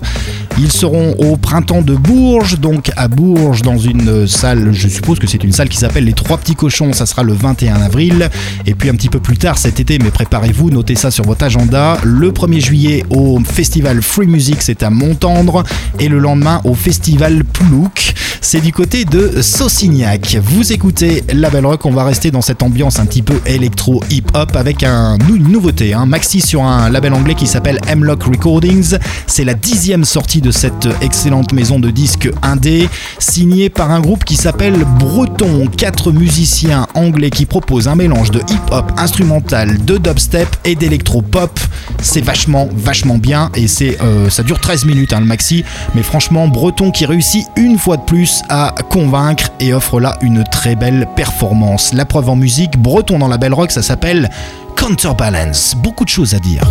Ils seront au printemps de Bourges, donc à Bourges dans une salle, je suppose que c'est une salle qui s'appelle Les Trois Petits Cochons, ça sera le 21 avril. Et puis un petit peu plus tard cet été, mais préparez-vous, notez ça sur votre agenda, le 1er juillet au festival Free Music, c'est à Montendre, et le lendemain au festival Plouc, c'est du côté de Saucignac. Vous écoutez La Belle Rock, on va rester dans cette ambiance un petit peu électro hip-hop avec une nouveauté, un maxi sur un label anglais qui s'appelle Hemlock Recordings. C'est la dixième sortie de cette excellente maison de disques indé, signée par un groupe qui s'appelle Breton, quatre musiciens anglais qui proposent un mélange de hip-hop instrumental, de dubstep et d'électro-pop. C'est vachement, vachement bien et euh, ça dure 13 minutes hein, le maxi, mais franchement, Breton qui réussit une fois de plus à convaincre et offre là une très belle performance. La preuve en musique, Breton dans la label rock, ça s'appelle Counterbalance. Beaucoup de choses à dire.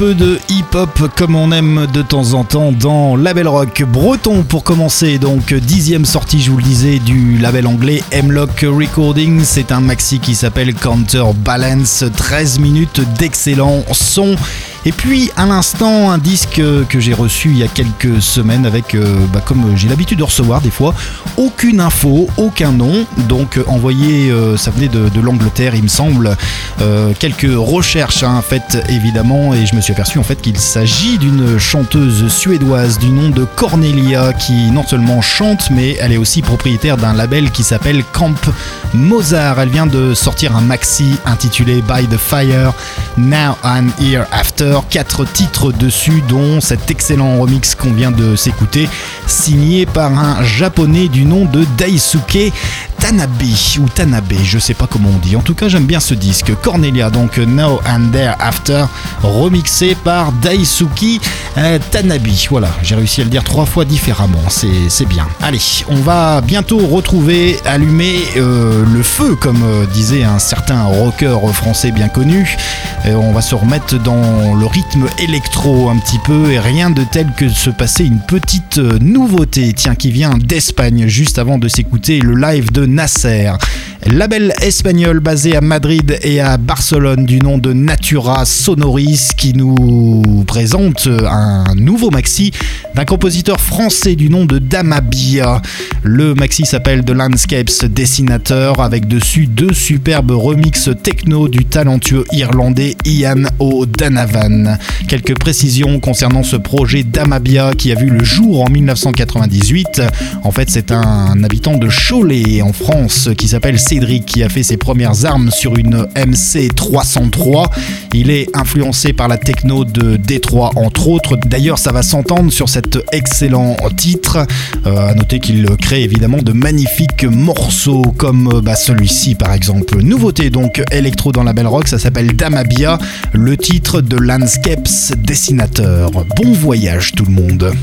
Peu de hip-hop comme on aime de temps en temps dans Label Rock breton pour commencer. Donc dixième sortie, je vous le disais, du label anglais Hemlock Recording. C'est un maxi qui s'appelle Counterbalance. 13 minutes d'excellent son. Et puis à l'instant, un disque que j'ai reçu il y a quelques semaines avec, euh, bah, comme j'ai l'habitude de recevoir des fois, aucune info, aucun nom. Donc euh, envoyé, euh, ça venait de, l'Angleterre, il me semble. Quelques recherches hein, faites évidemment, et je me suis aperçu en fait qu'il s'agit d'une chanteuse suédoise du nom de Cornelia qui non seulement chante, mais elle est aussi propriétaire d'un label qui s'appelle Camp Mozart. Elle vient de sortir un maxi intitulé By the Fire, Now and Here After. Quatre titres dessus, dont cet excellent remix qu'on vient de s'écouter, signé par un japonais du nom de Daisuke Tanabe ou Tanabe, je sais pas comment on dit. En tout cas, j'aime bien ce disque. Cornelia, donc Now and There After, remixé par Daisuke euh, Tanabe. Voilà, j'ai réussi à le dire trois fois différemment. C'est c'est bien. Allez, on va bientôt retrouver, allumer euh, le feu, comme euh, disait un certain rocker français bien connu. Euh, on va se remettre dans le rythme électro un petit peu et rien de tel que de se passer une petite euh, nouveauté, tiens, qui vient d'Espagne juste avant de s'écouter le live de Nasser. Label espagnol basé à Madrid et à Barcelone du nom de Natura Sonoris qui nous présente un nouveau maxi d'un compositeur français du nom de Damabia. Le maxi s'appelle The Landscapes Dessinateur avec dessus deux superbes remixes techno du talentueux irlandais Ian Quelques précisions concernant ce projet Damabia qui a vu le jour en 1998. En fait, c'est un habitant de Cholet en France qui s'appelle Cédric qui a fait ses premières armes sur une MC 303. Il est influencé par la techno de Détroit entre autres. D'ailleurs, ça va s'entendre sur cet excellent titre. Euh, à noter qu'il crée évidemment de magnifiques morceaux comme euh, bah, celui-ci par exemple. Nouveauté donc électro dans la Belle Rock, ça s'appelle Damabia, le titre de Landscapes Dessinateur. Bon voyage tout le monde.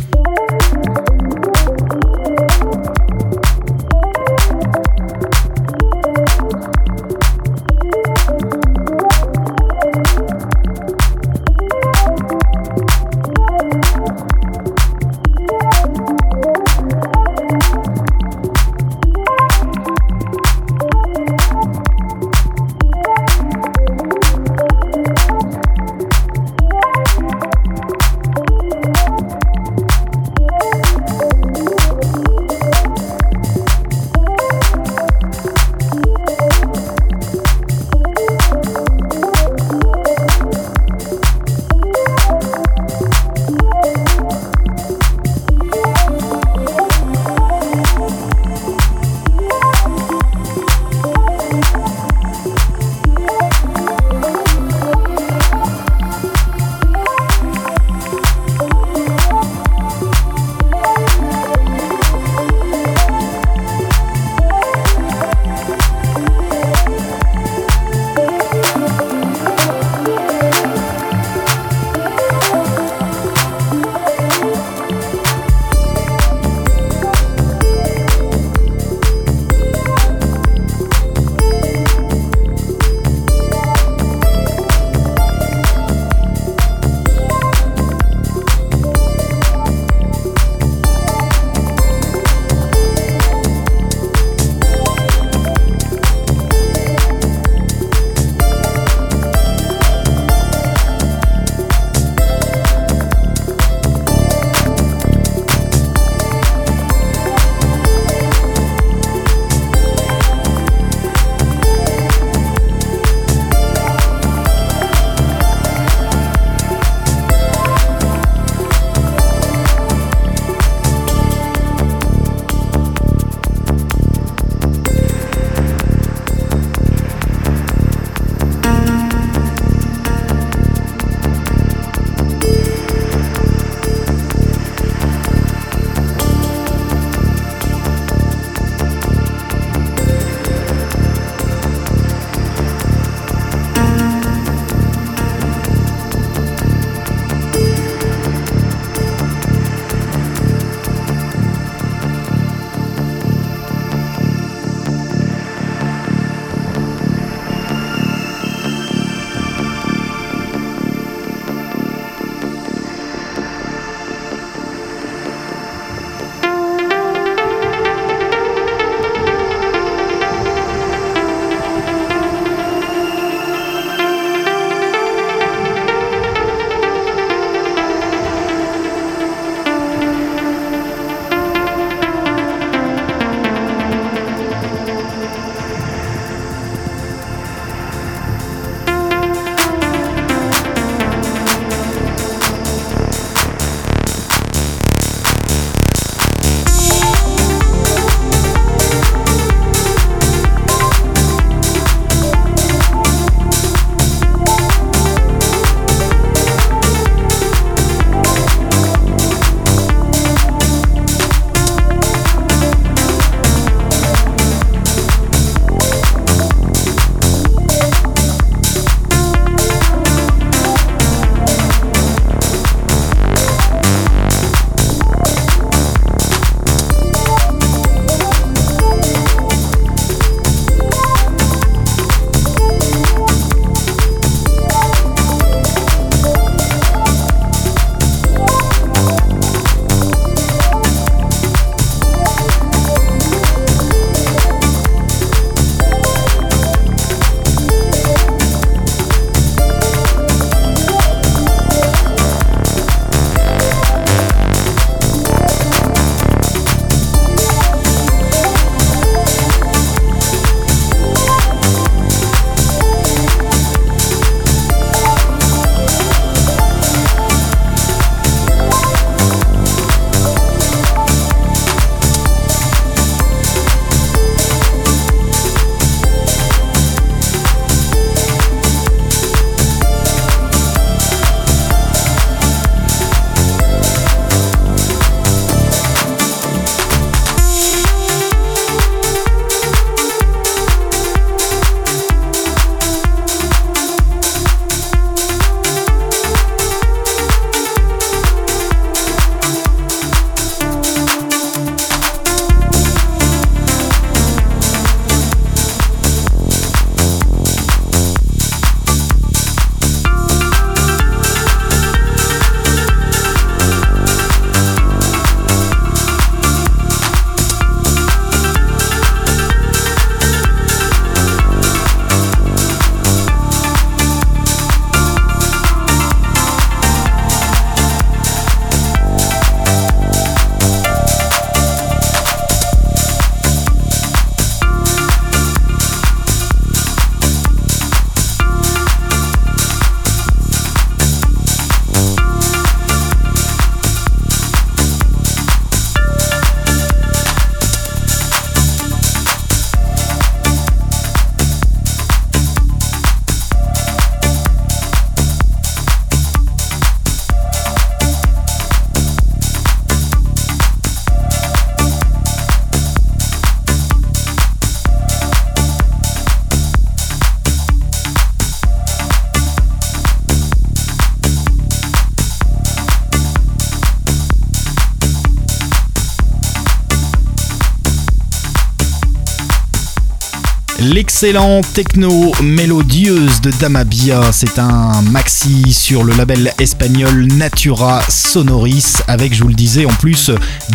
L'excellent techno mélodieuse de Damabia, c'est un maxi sur le label espagnol Natura Sonoris avec, je vous le disais, en plus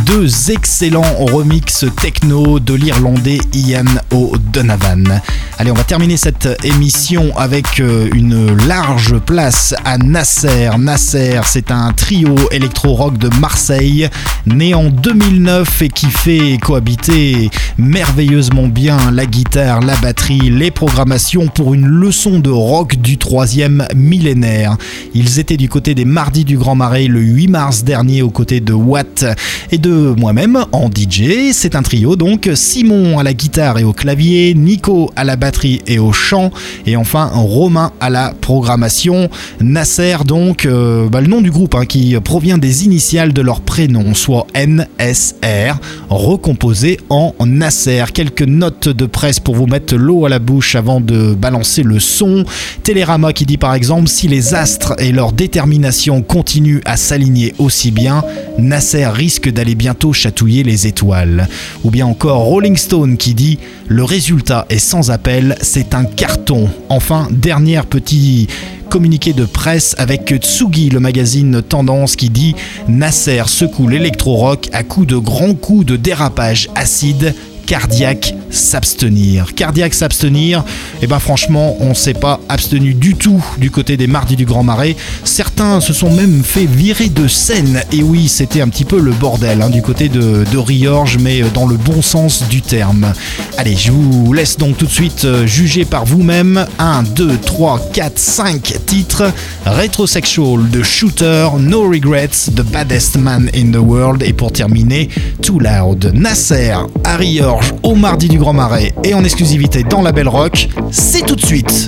deux excellents remixes techno de l'Irlandais Ian O'Donovan. Allez, on va terminer cette émission avec euh, une large place à Nasser. Nasser, c'est un trio électro-rock de Marseille, né en 2009 et qui fait cohabiter merveilleusement bien la guitare, la batterie, les programmations pour une leçon de rock du troisième millénaire. Ils étaient du côté des Mardis du Grand Marais le 8 mars dernier aux côtés de Watt et de moi-même en DJ. C'est un trio donc Simon à la guitare et au clavier, Nico à la batterie et au chant et enfin Romain à la programmation. Nasser donc, euh, bah, le nom du groupe hein, qui provient des initiales de leur prénom, soit NSR, recomposé en Nasser. Quelques notes de presse pour vous mettre l'eau à la bouche avant de balancer le son. Télérama qui dit par exemple si les astres et leur détermination continuent à s'aligner aussi bien, Nasser risque d'aller bientôt chatouiller les étoiles. Ou bien encore Rolling Stone qui dit le résultat est sans appel, c'est un carton. Enfin, dernière petit communiqué de presse avec Tsugi, le magazine Tendance, qui dit Nasser secoue l'électro-rock à coups de grands coups de dérapage acide cardiaque s'abstenir. Cardiaque s'abstenir, et ben franchement, on s'est pas abstenu du tout du côté des Mardis du Grand Marais. Certains se sont même fait virer de scène. Et oui, c'était un petit peu le bordel hein, du côté de, Riorge, mais dans le bon sens du terme. Allez, je vous laisse donc tout de suite euh, juger par vous-même. 1, 2, 3, 4, 5 titres. Retrosexual de Shooter, No Regrets, The Baddest Man in the World. Et pour terminer, Too Loud, Nasser, à Au Mardi du Grand Marais et en exclusivité dans la Belle Rock. C'est tout de suite.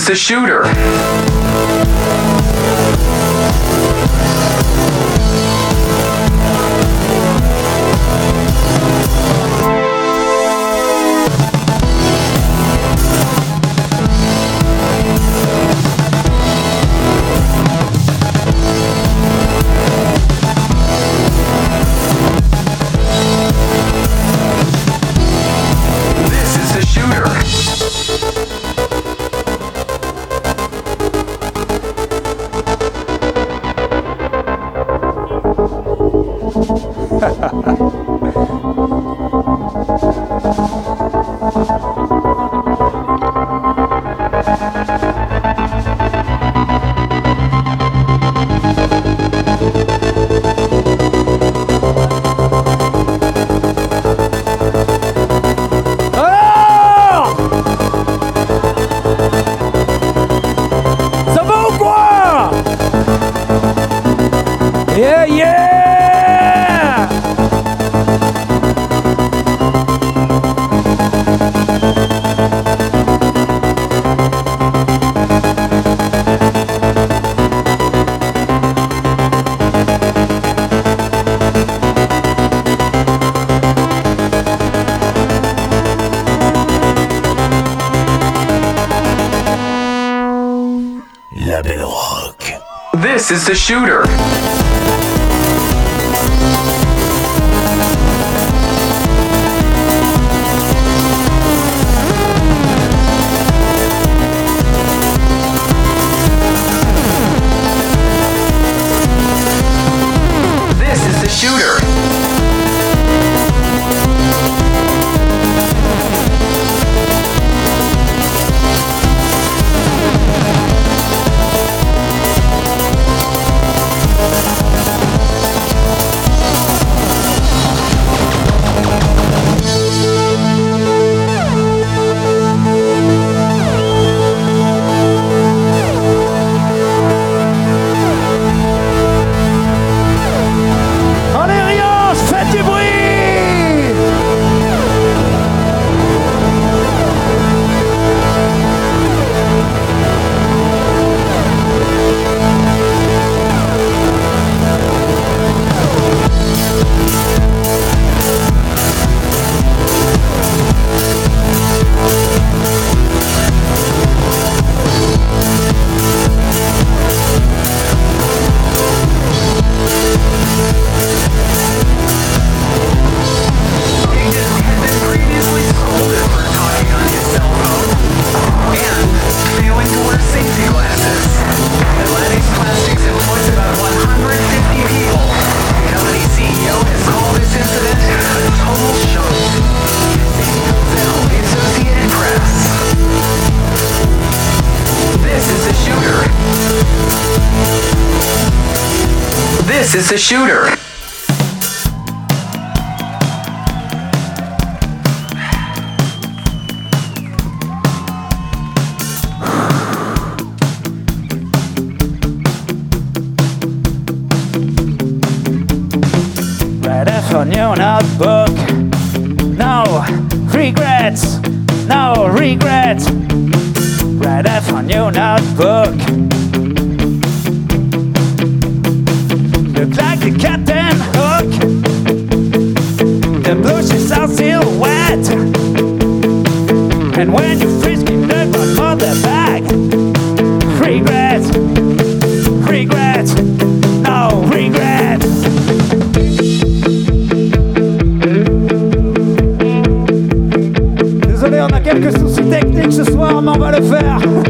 Is the shooter. The shooter. The shooter. Write F on your notebook. No regrets. No regrets. Write F on your notebook. And when you frisk him, look on mother back. Regrets. Regrets. No regrets. Désolé, on a quelques soucis techniques ce soir, mais on va le faire.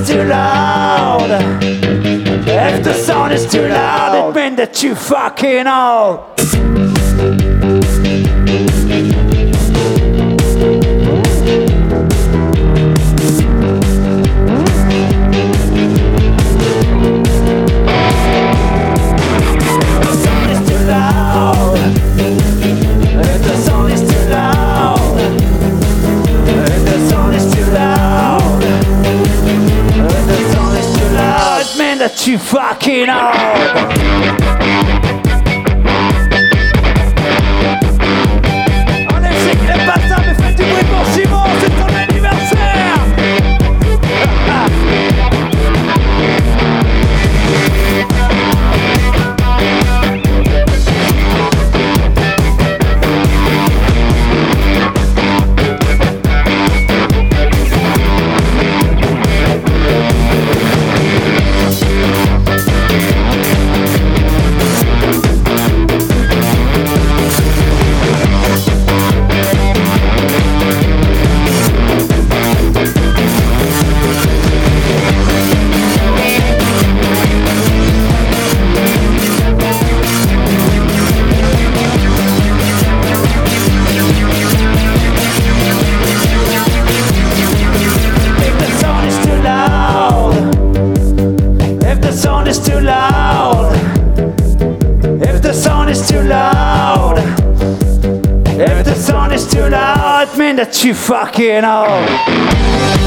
is too loud, if the sound is too loud, it means that you fucking old. you fucking old. you fucking old.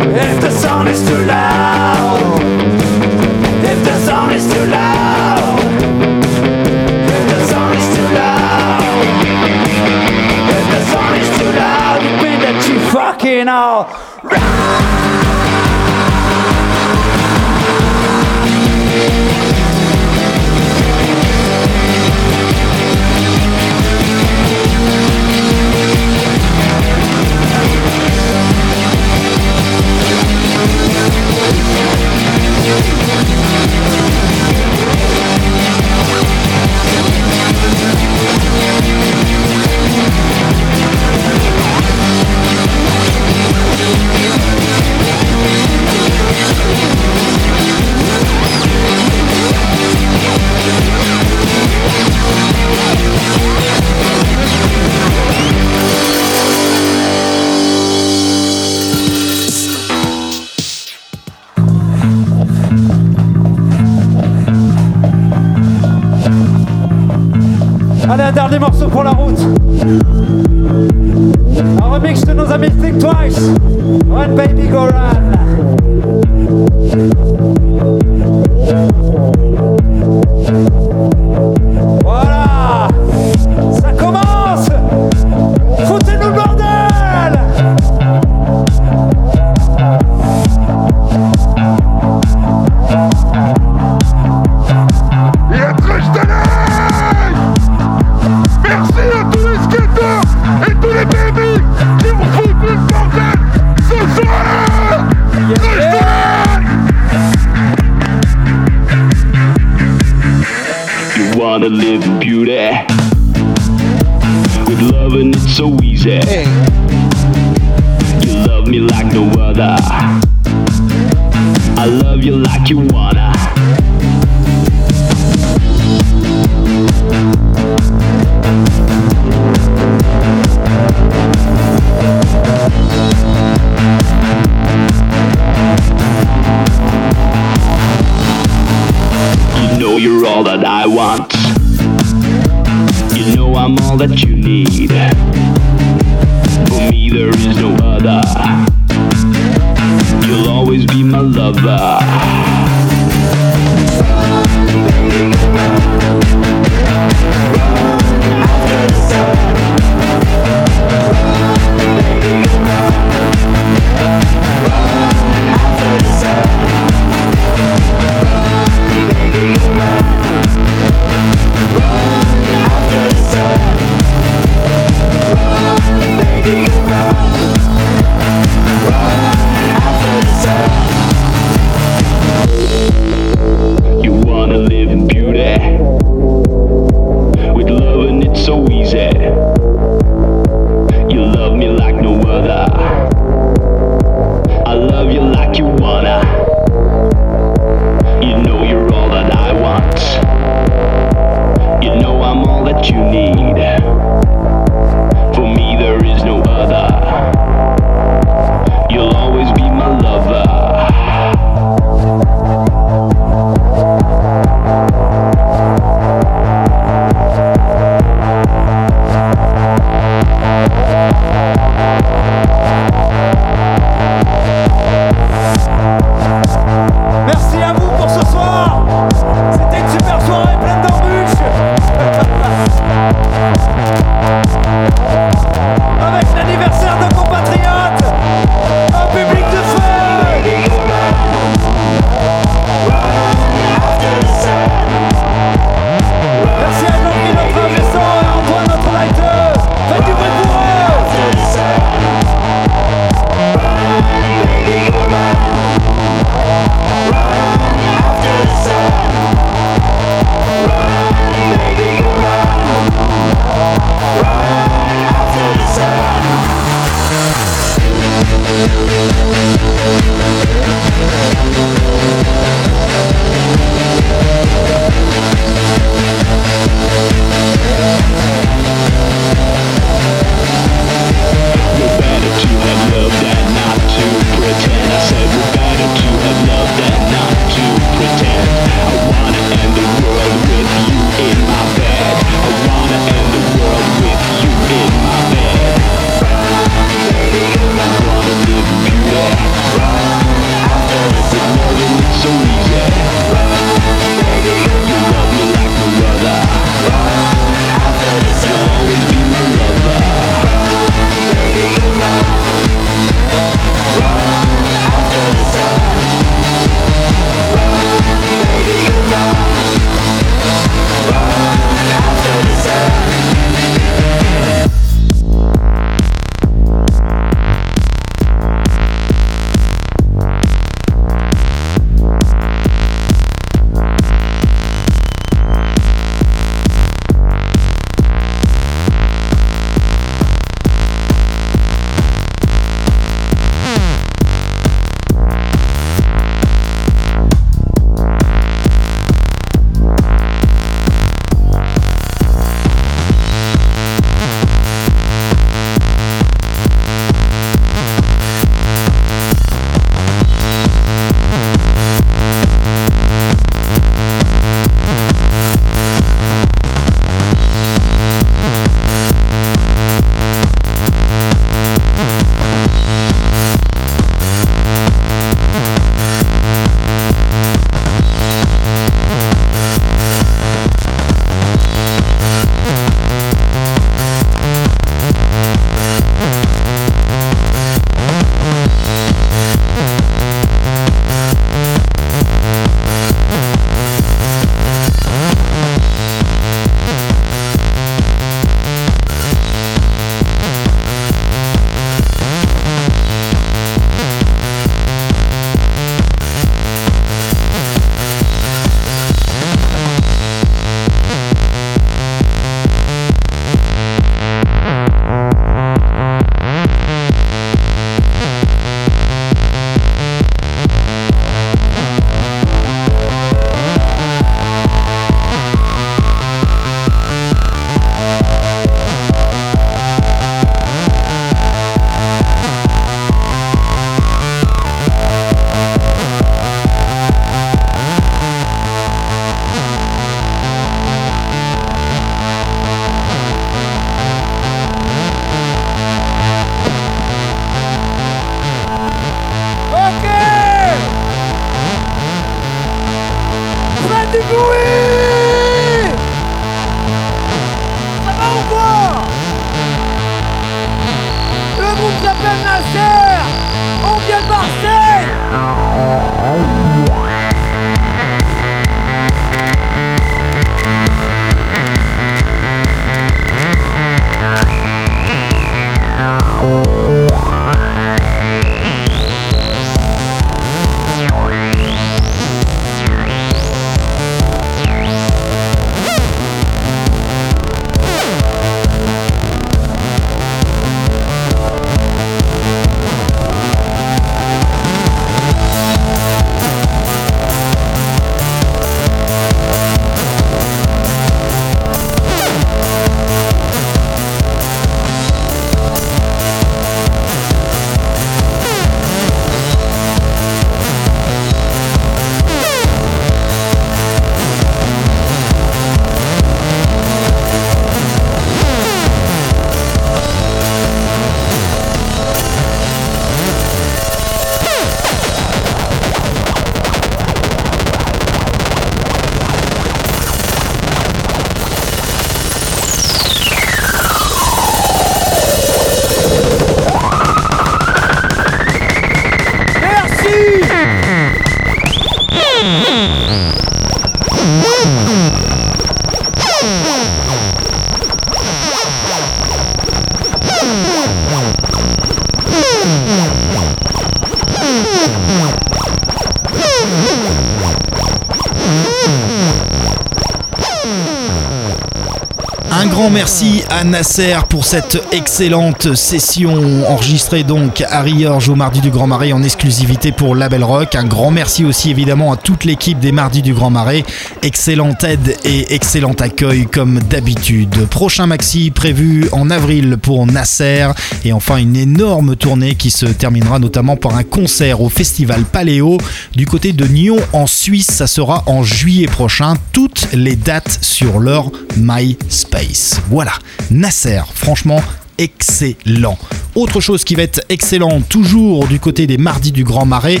Nasser pour cette excellente session enregistrée donc à Riorges au Mardi du Grand Marais en exclusivité pour Label Rock. Un grand merci aussi évidemment à toute l'équipe des Mardis du Grand Marais. Excellente aide et excellent accueil comme d'habitude. Prochain maxi prévu en avril pour Nasser et enfin une énorme tournée qui se terminera notamment par un concert au Festival Paléo du côté de Nyon en Suisse. Ça sera en juillet prochain. Toutes les dates sur leur MySpace. Voilà, Nasser, franchement excellent. Autre chose qui va être excellent, toujours du côté des mardis du Grand Marais.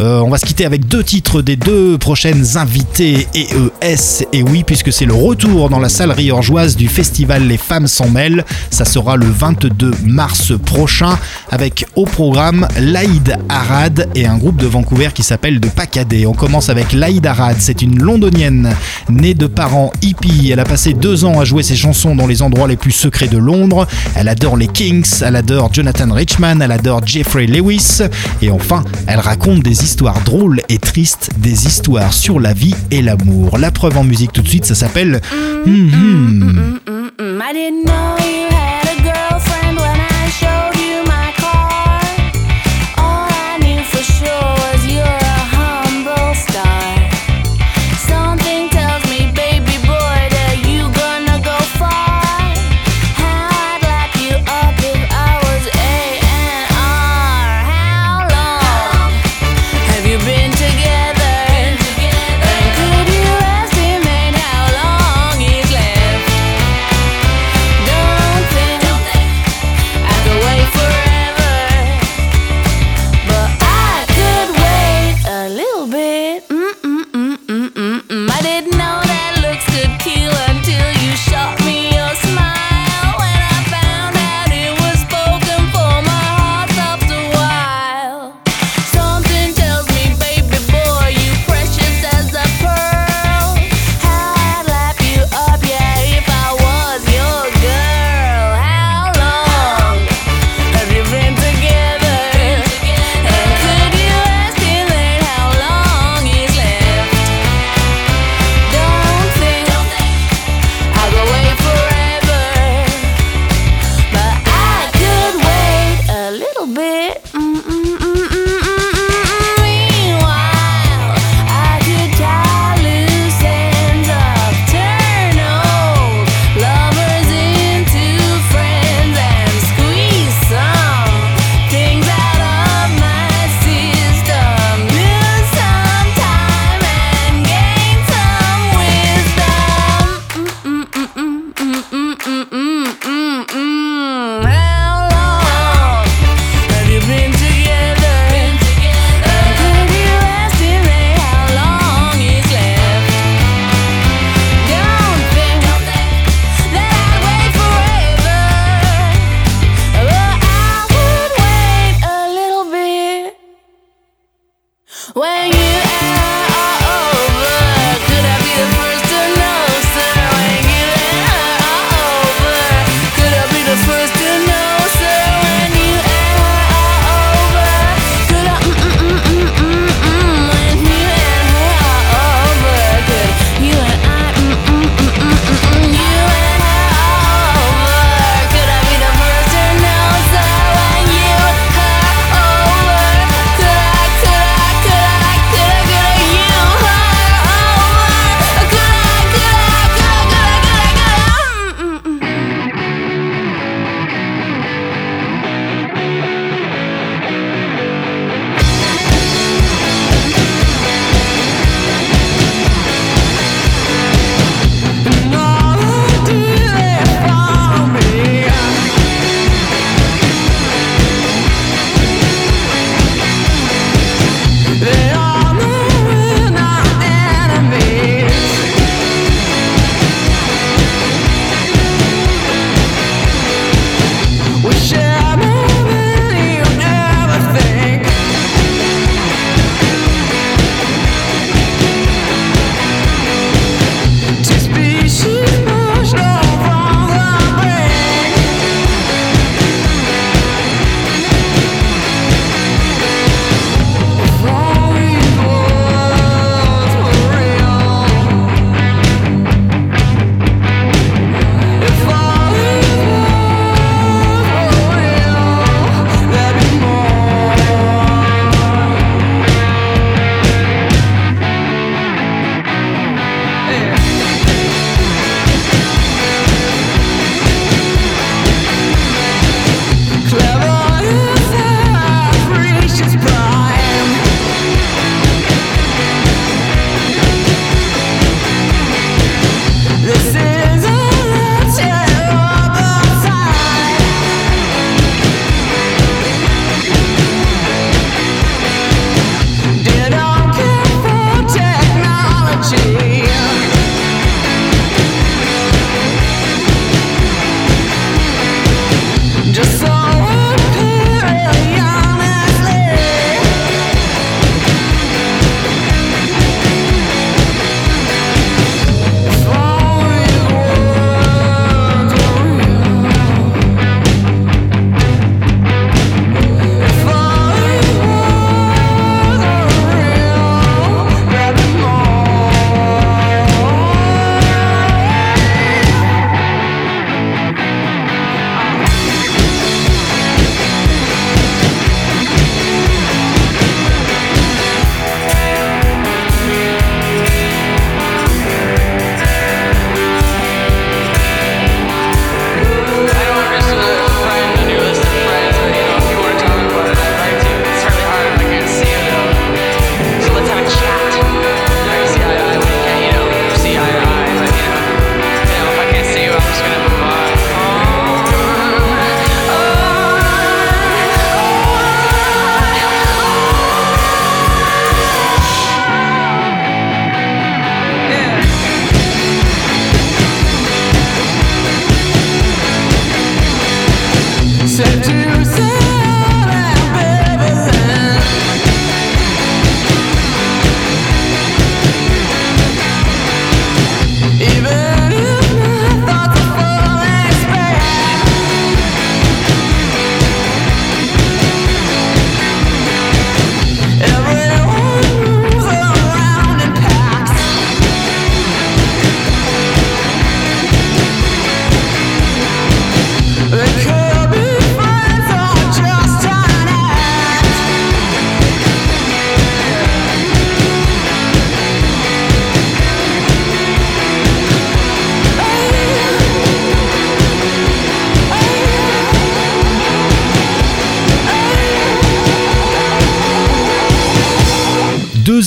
euh, on va se quitter avec deux titres des deux prochaines invités EES. Et oui, puisque c'est le retour dans la salle riorgeoise du festival Les Femmes s'en mêlent. Ça sera le 22 mars prochain avec au programme Laïd Arad et un groupe de Vancouver qui s'appelle De Pacadé. On commence avec Laïd Arad. C'est une londonienne née de parents hippies. Elle a passé deux ans à jouer ses chansons dans les endroits les plus secrets de Londres. Elle adore les Kings, elle adore Jonathan Richman, elle adore Jeffrey Lewis. Et enfin, elle raconte des histoires drôles et tristes, des histoires sur la vie et l'amour. La preuve en musique tout de suite, ça s'appelle Hum Hum. Mm, I didn't know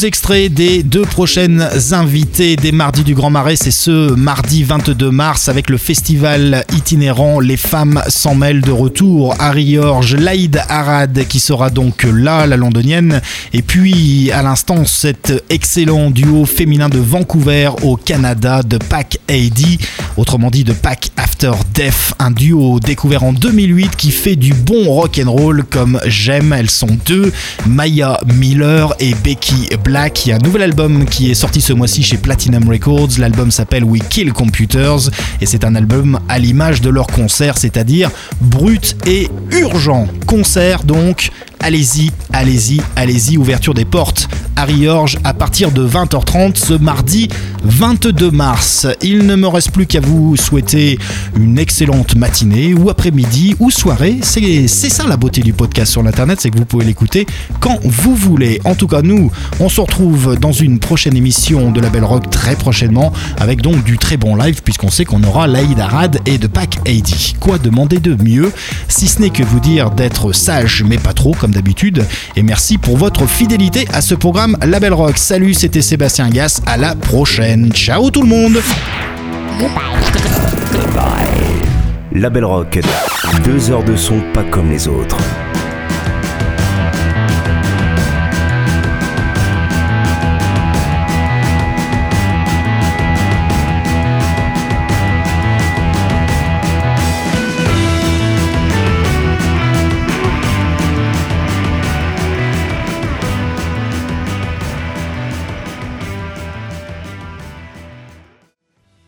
deux extraits des deux prochaines invités des mardis du Grand Marais. C'est ce mardi 22 mars avec le festival itinérant Les Femmes s'en mêlent de retour. Harry Laïd Arad qui sera donc là, la londonienne. Et puis à l'instant, cet excellent duo féminin de Vancouver au Canada de Pack AD, autrement dit de Pack Death, un duo découvert en 2008 qui fait du bon rock and roll comme j'aime. Elles sont deux, Maya Miller et Becky Black. Il y a un nouvel album qui est sorti ce mois-ci chez Platinum Records. L'album s'appelle We Kill Computers et c'est un album à l'image de leur concert, c'est-à-dire brut et urgent. Concert donc Allez-y, allez-y, allez-y, ouverture des portes. Harry Orge à partir de 20h30 ce mardi 22 mars. Il ne me reste plus qu'à vous souhaiter une excellente matinée ou après-midi ou soirée. C'est ça la beauté du podcast sur l'internet, c'est que vous pouvez l'écouter quand vous voulez. En tout cas, nous, on se retrouve dans une prochaine émission de la Belle Rock très prochainement avec donc du très bon live puisqu'on sait qu'on aura Laïd Arad et de Pack AD. Quoi demander de mieux si ce n'est que vous dire d'être sage mais pas trop comme d'habitude. Et merci pour votre fidélité à ce programme La Belle Rock. Salut, c'était Sébastien Gas. À la prochaine. Ciao tout le monde. La Belle Rock, deux heures de son pas comme les autres.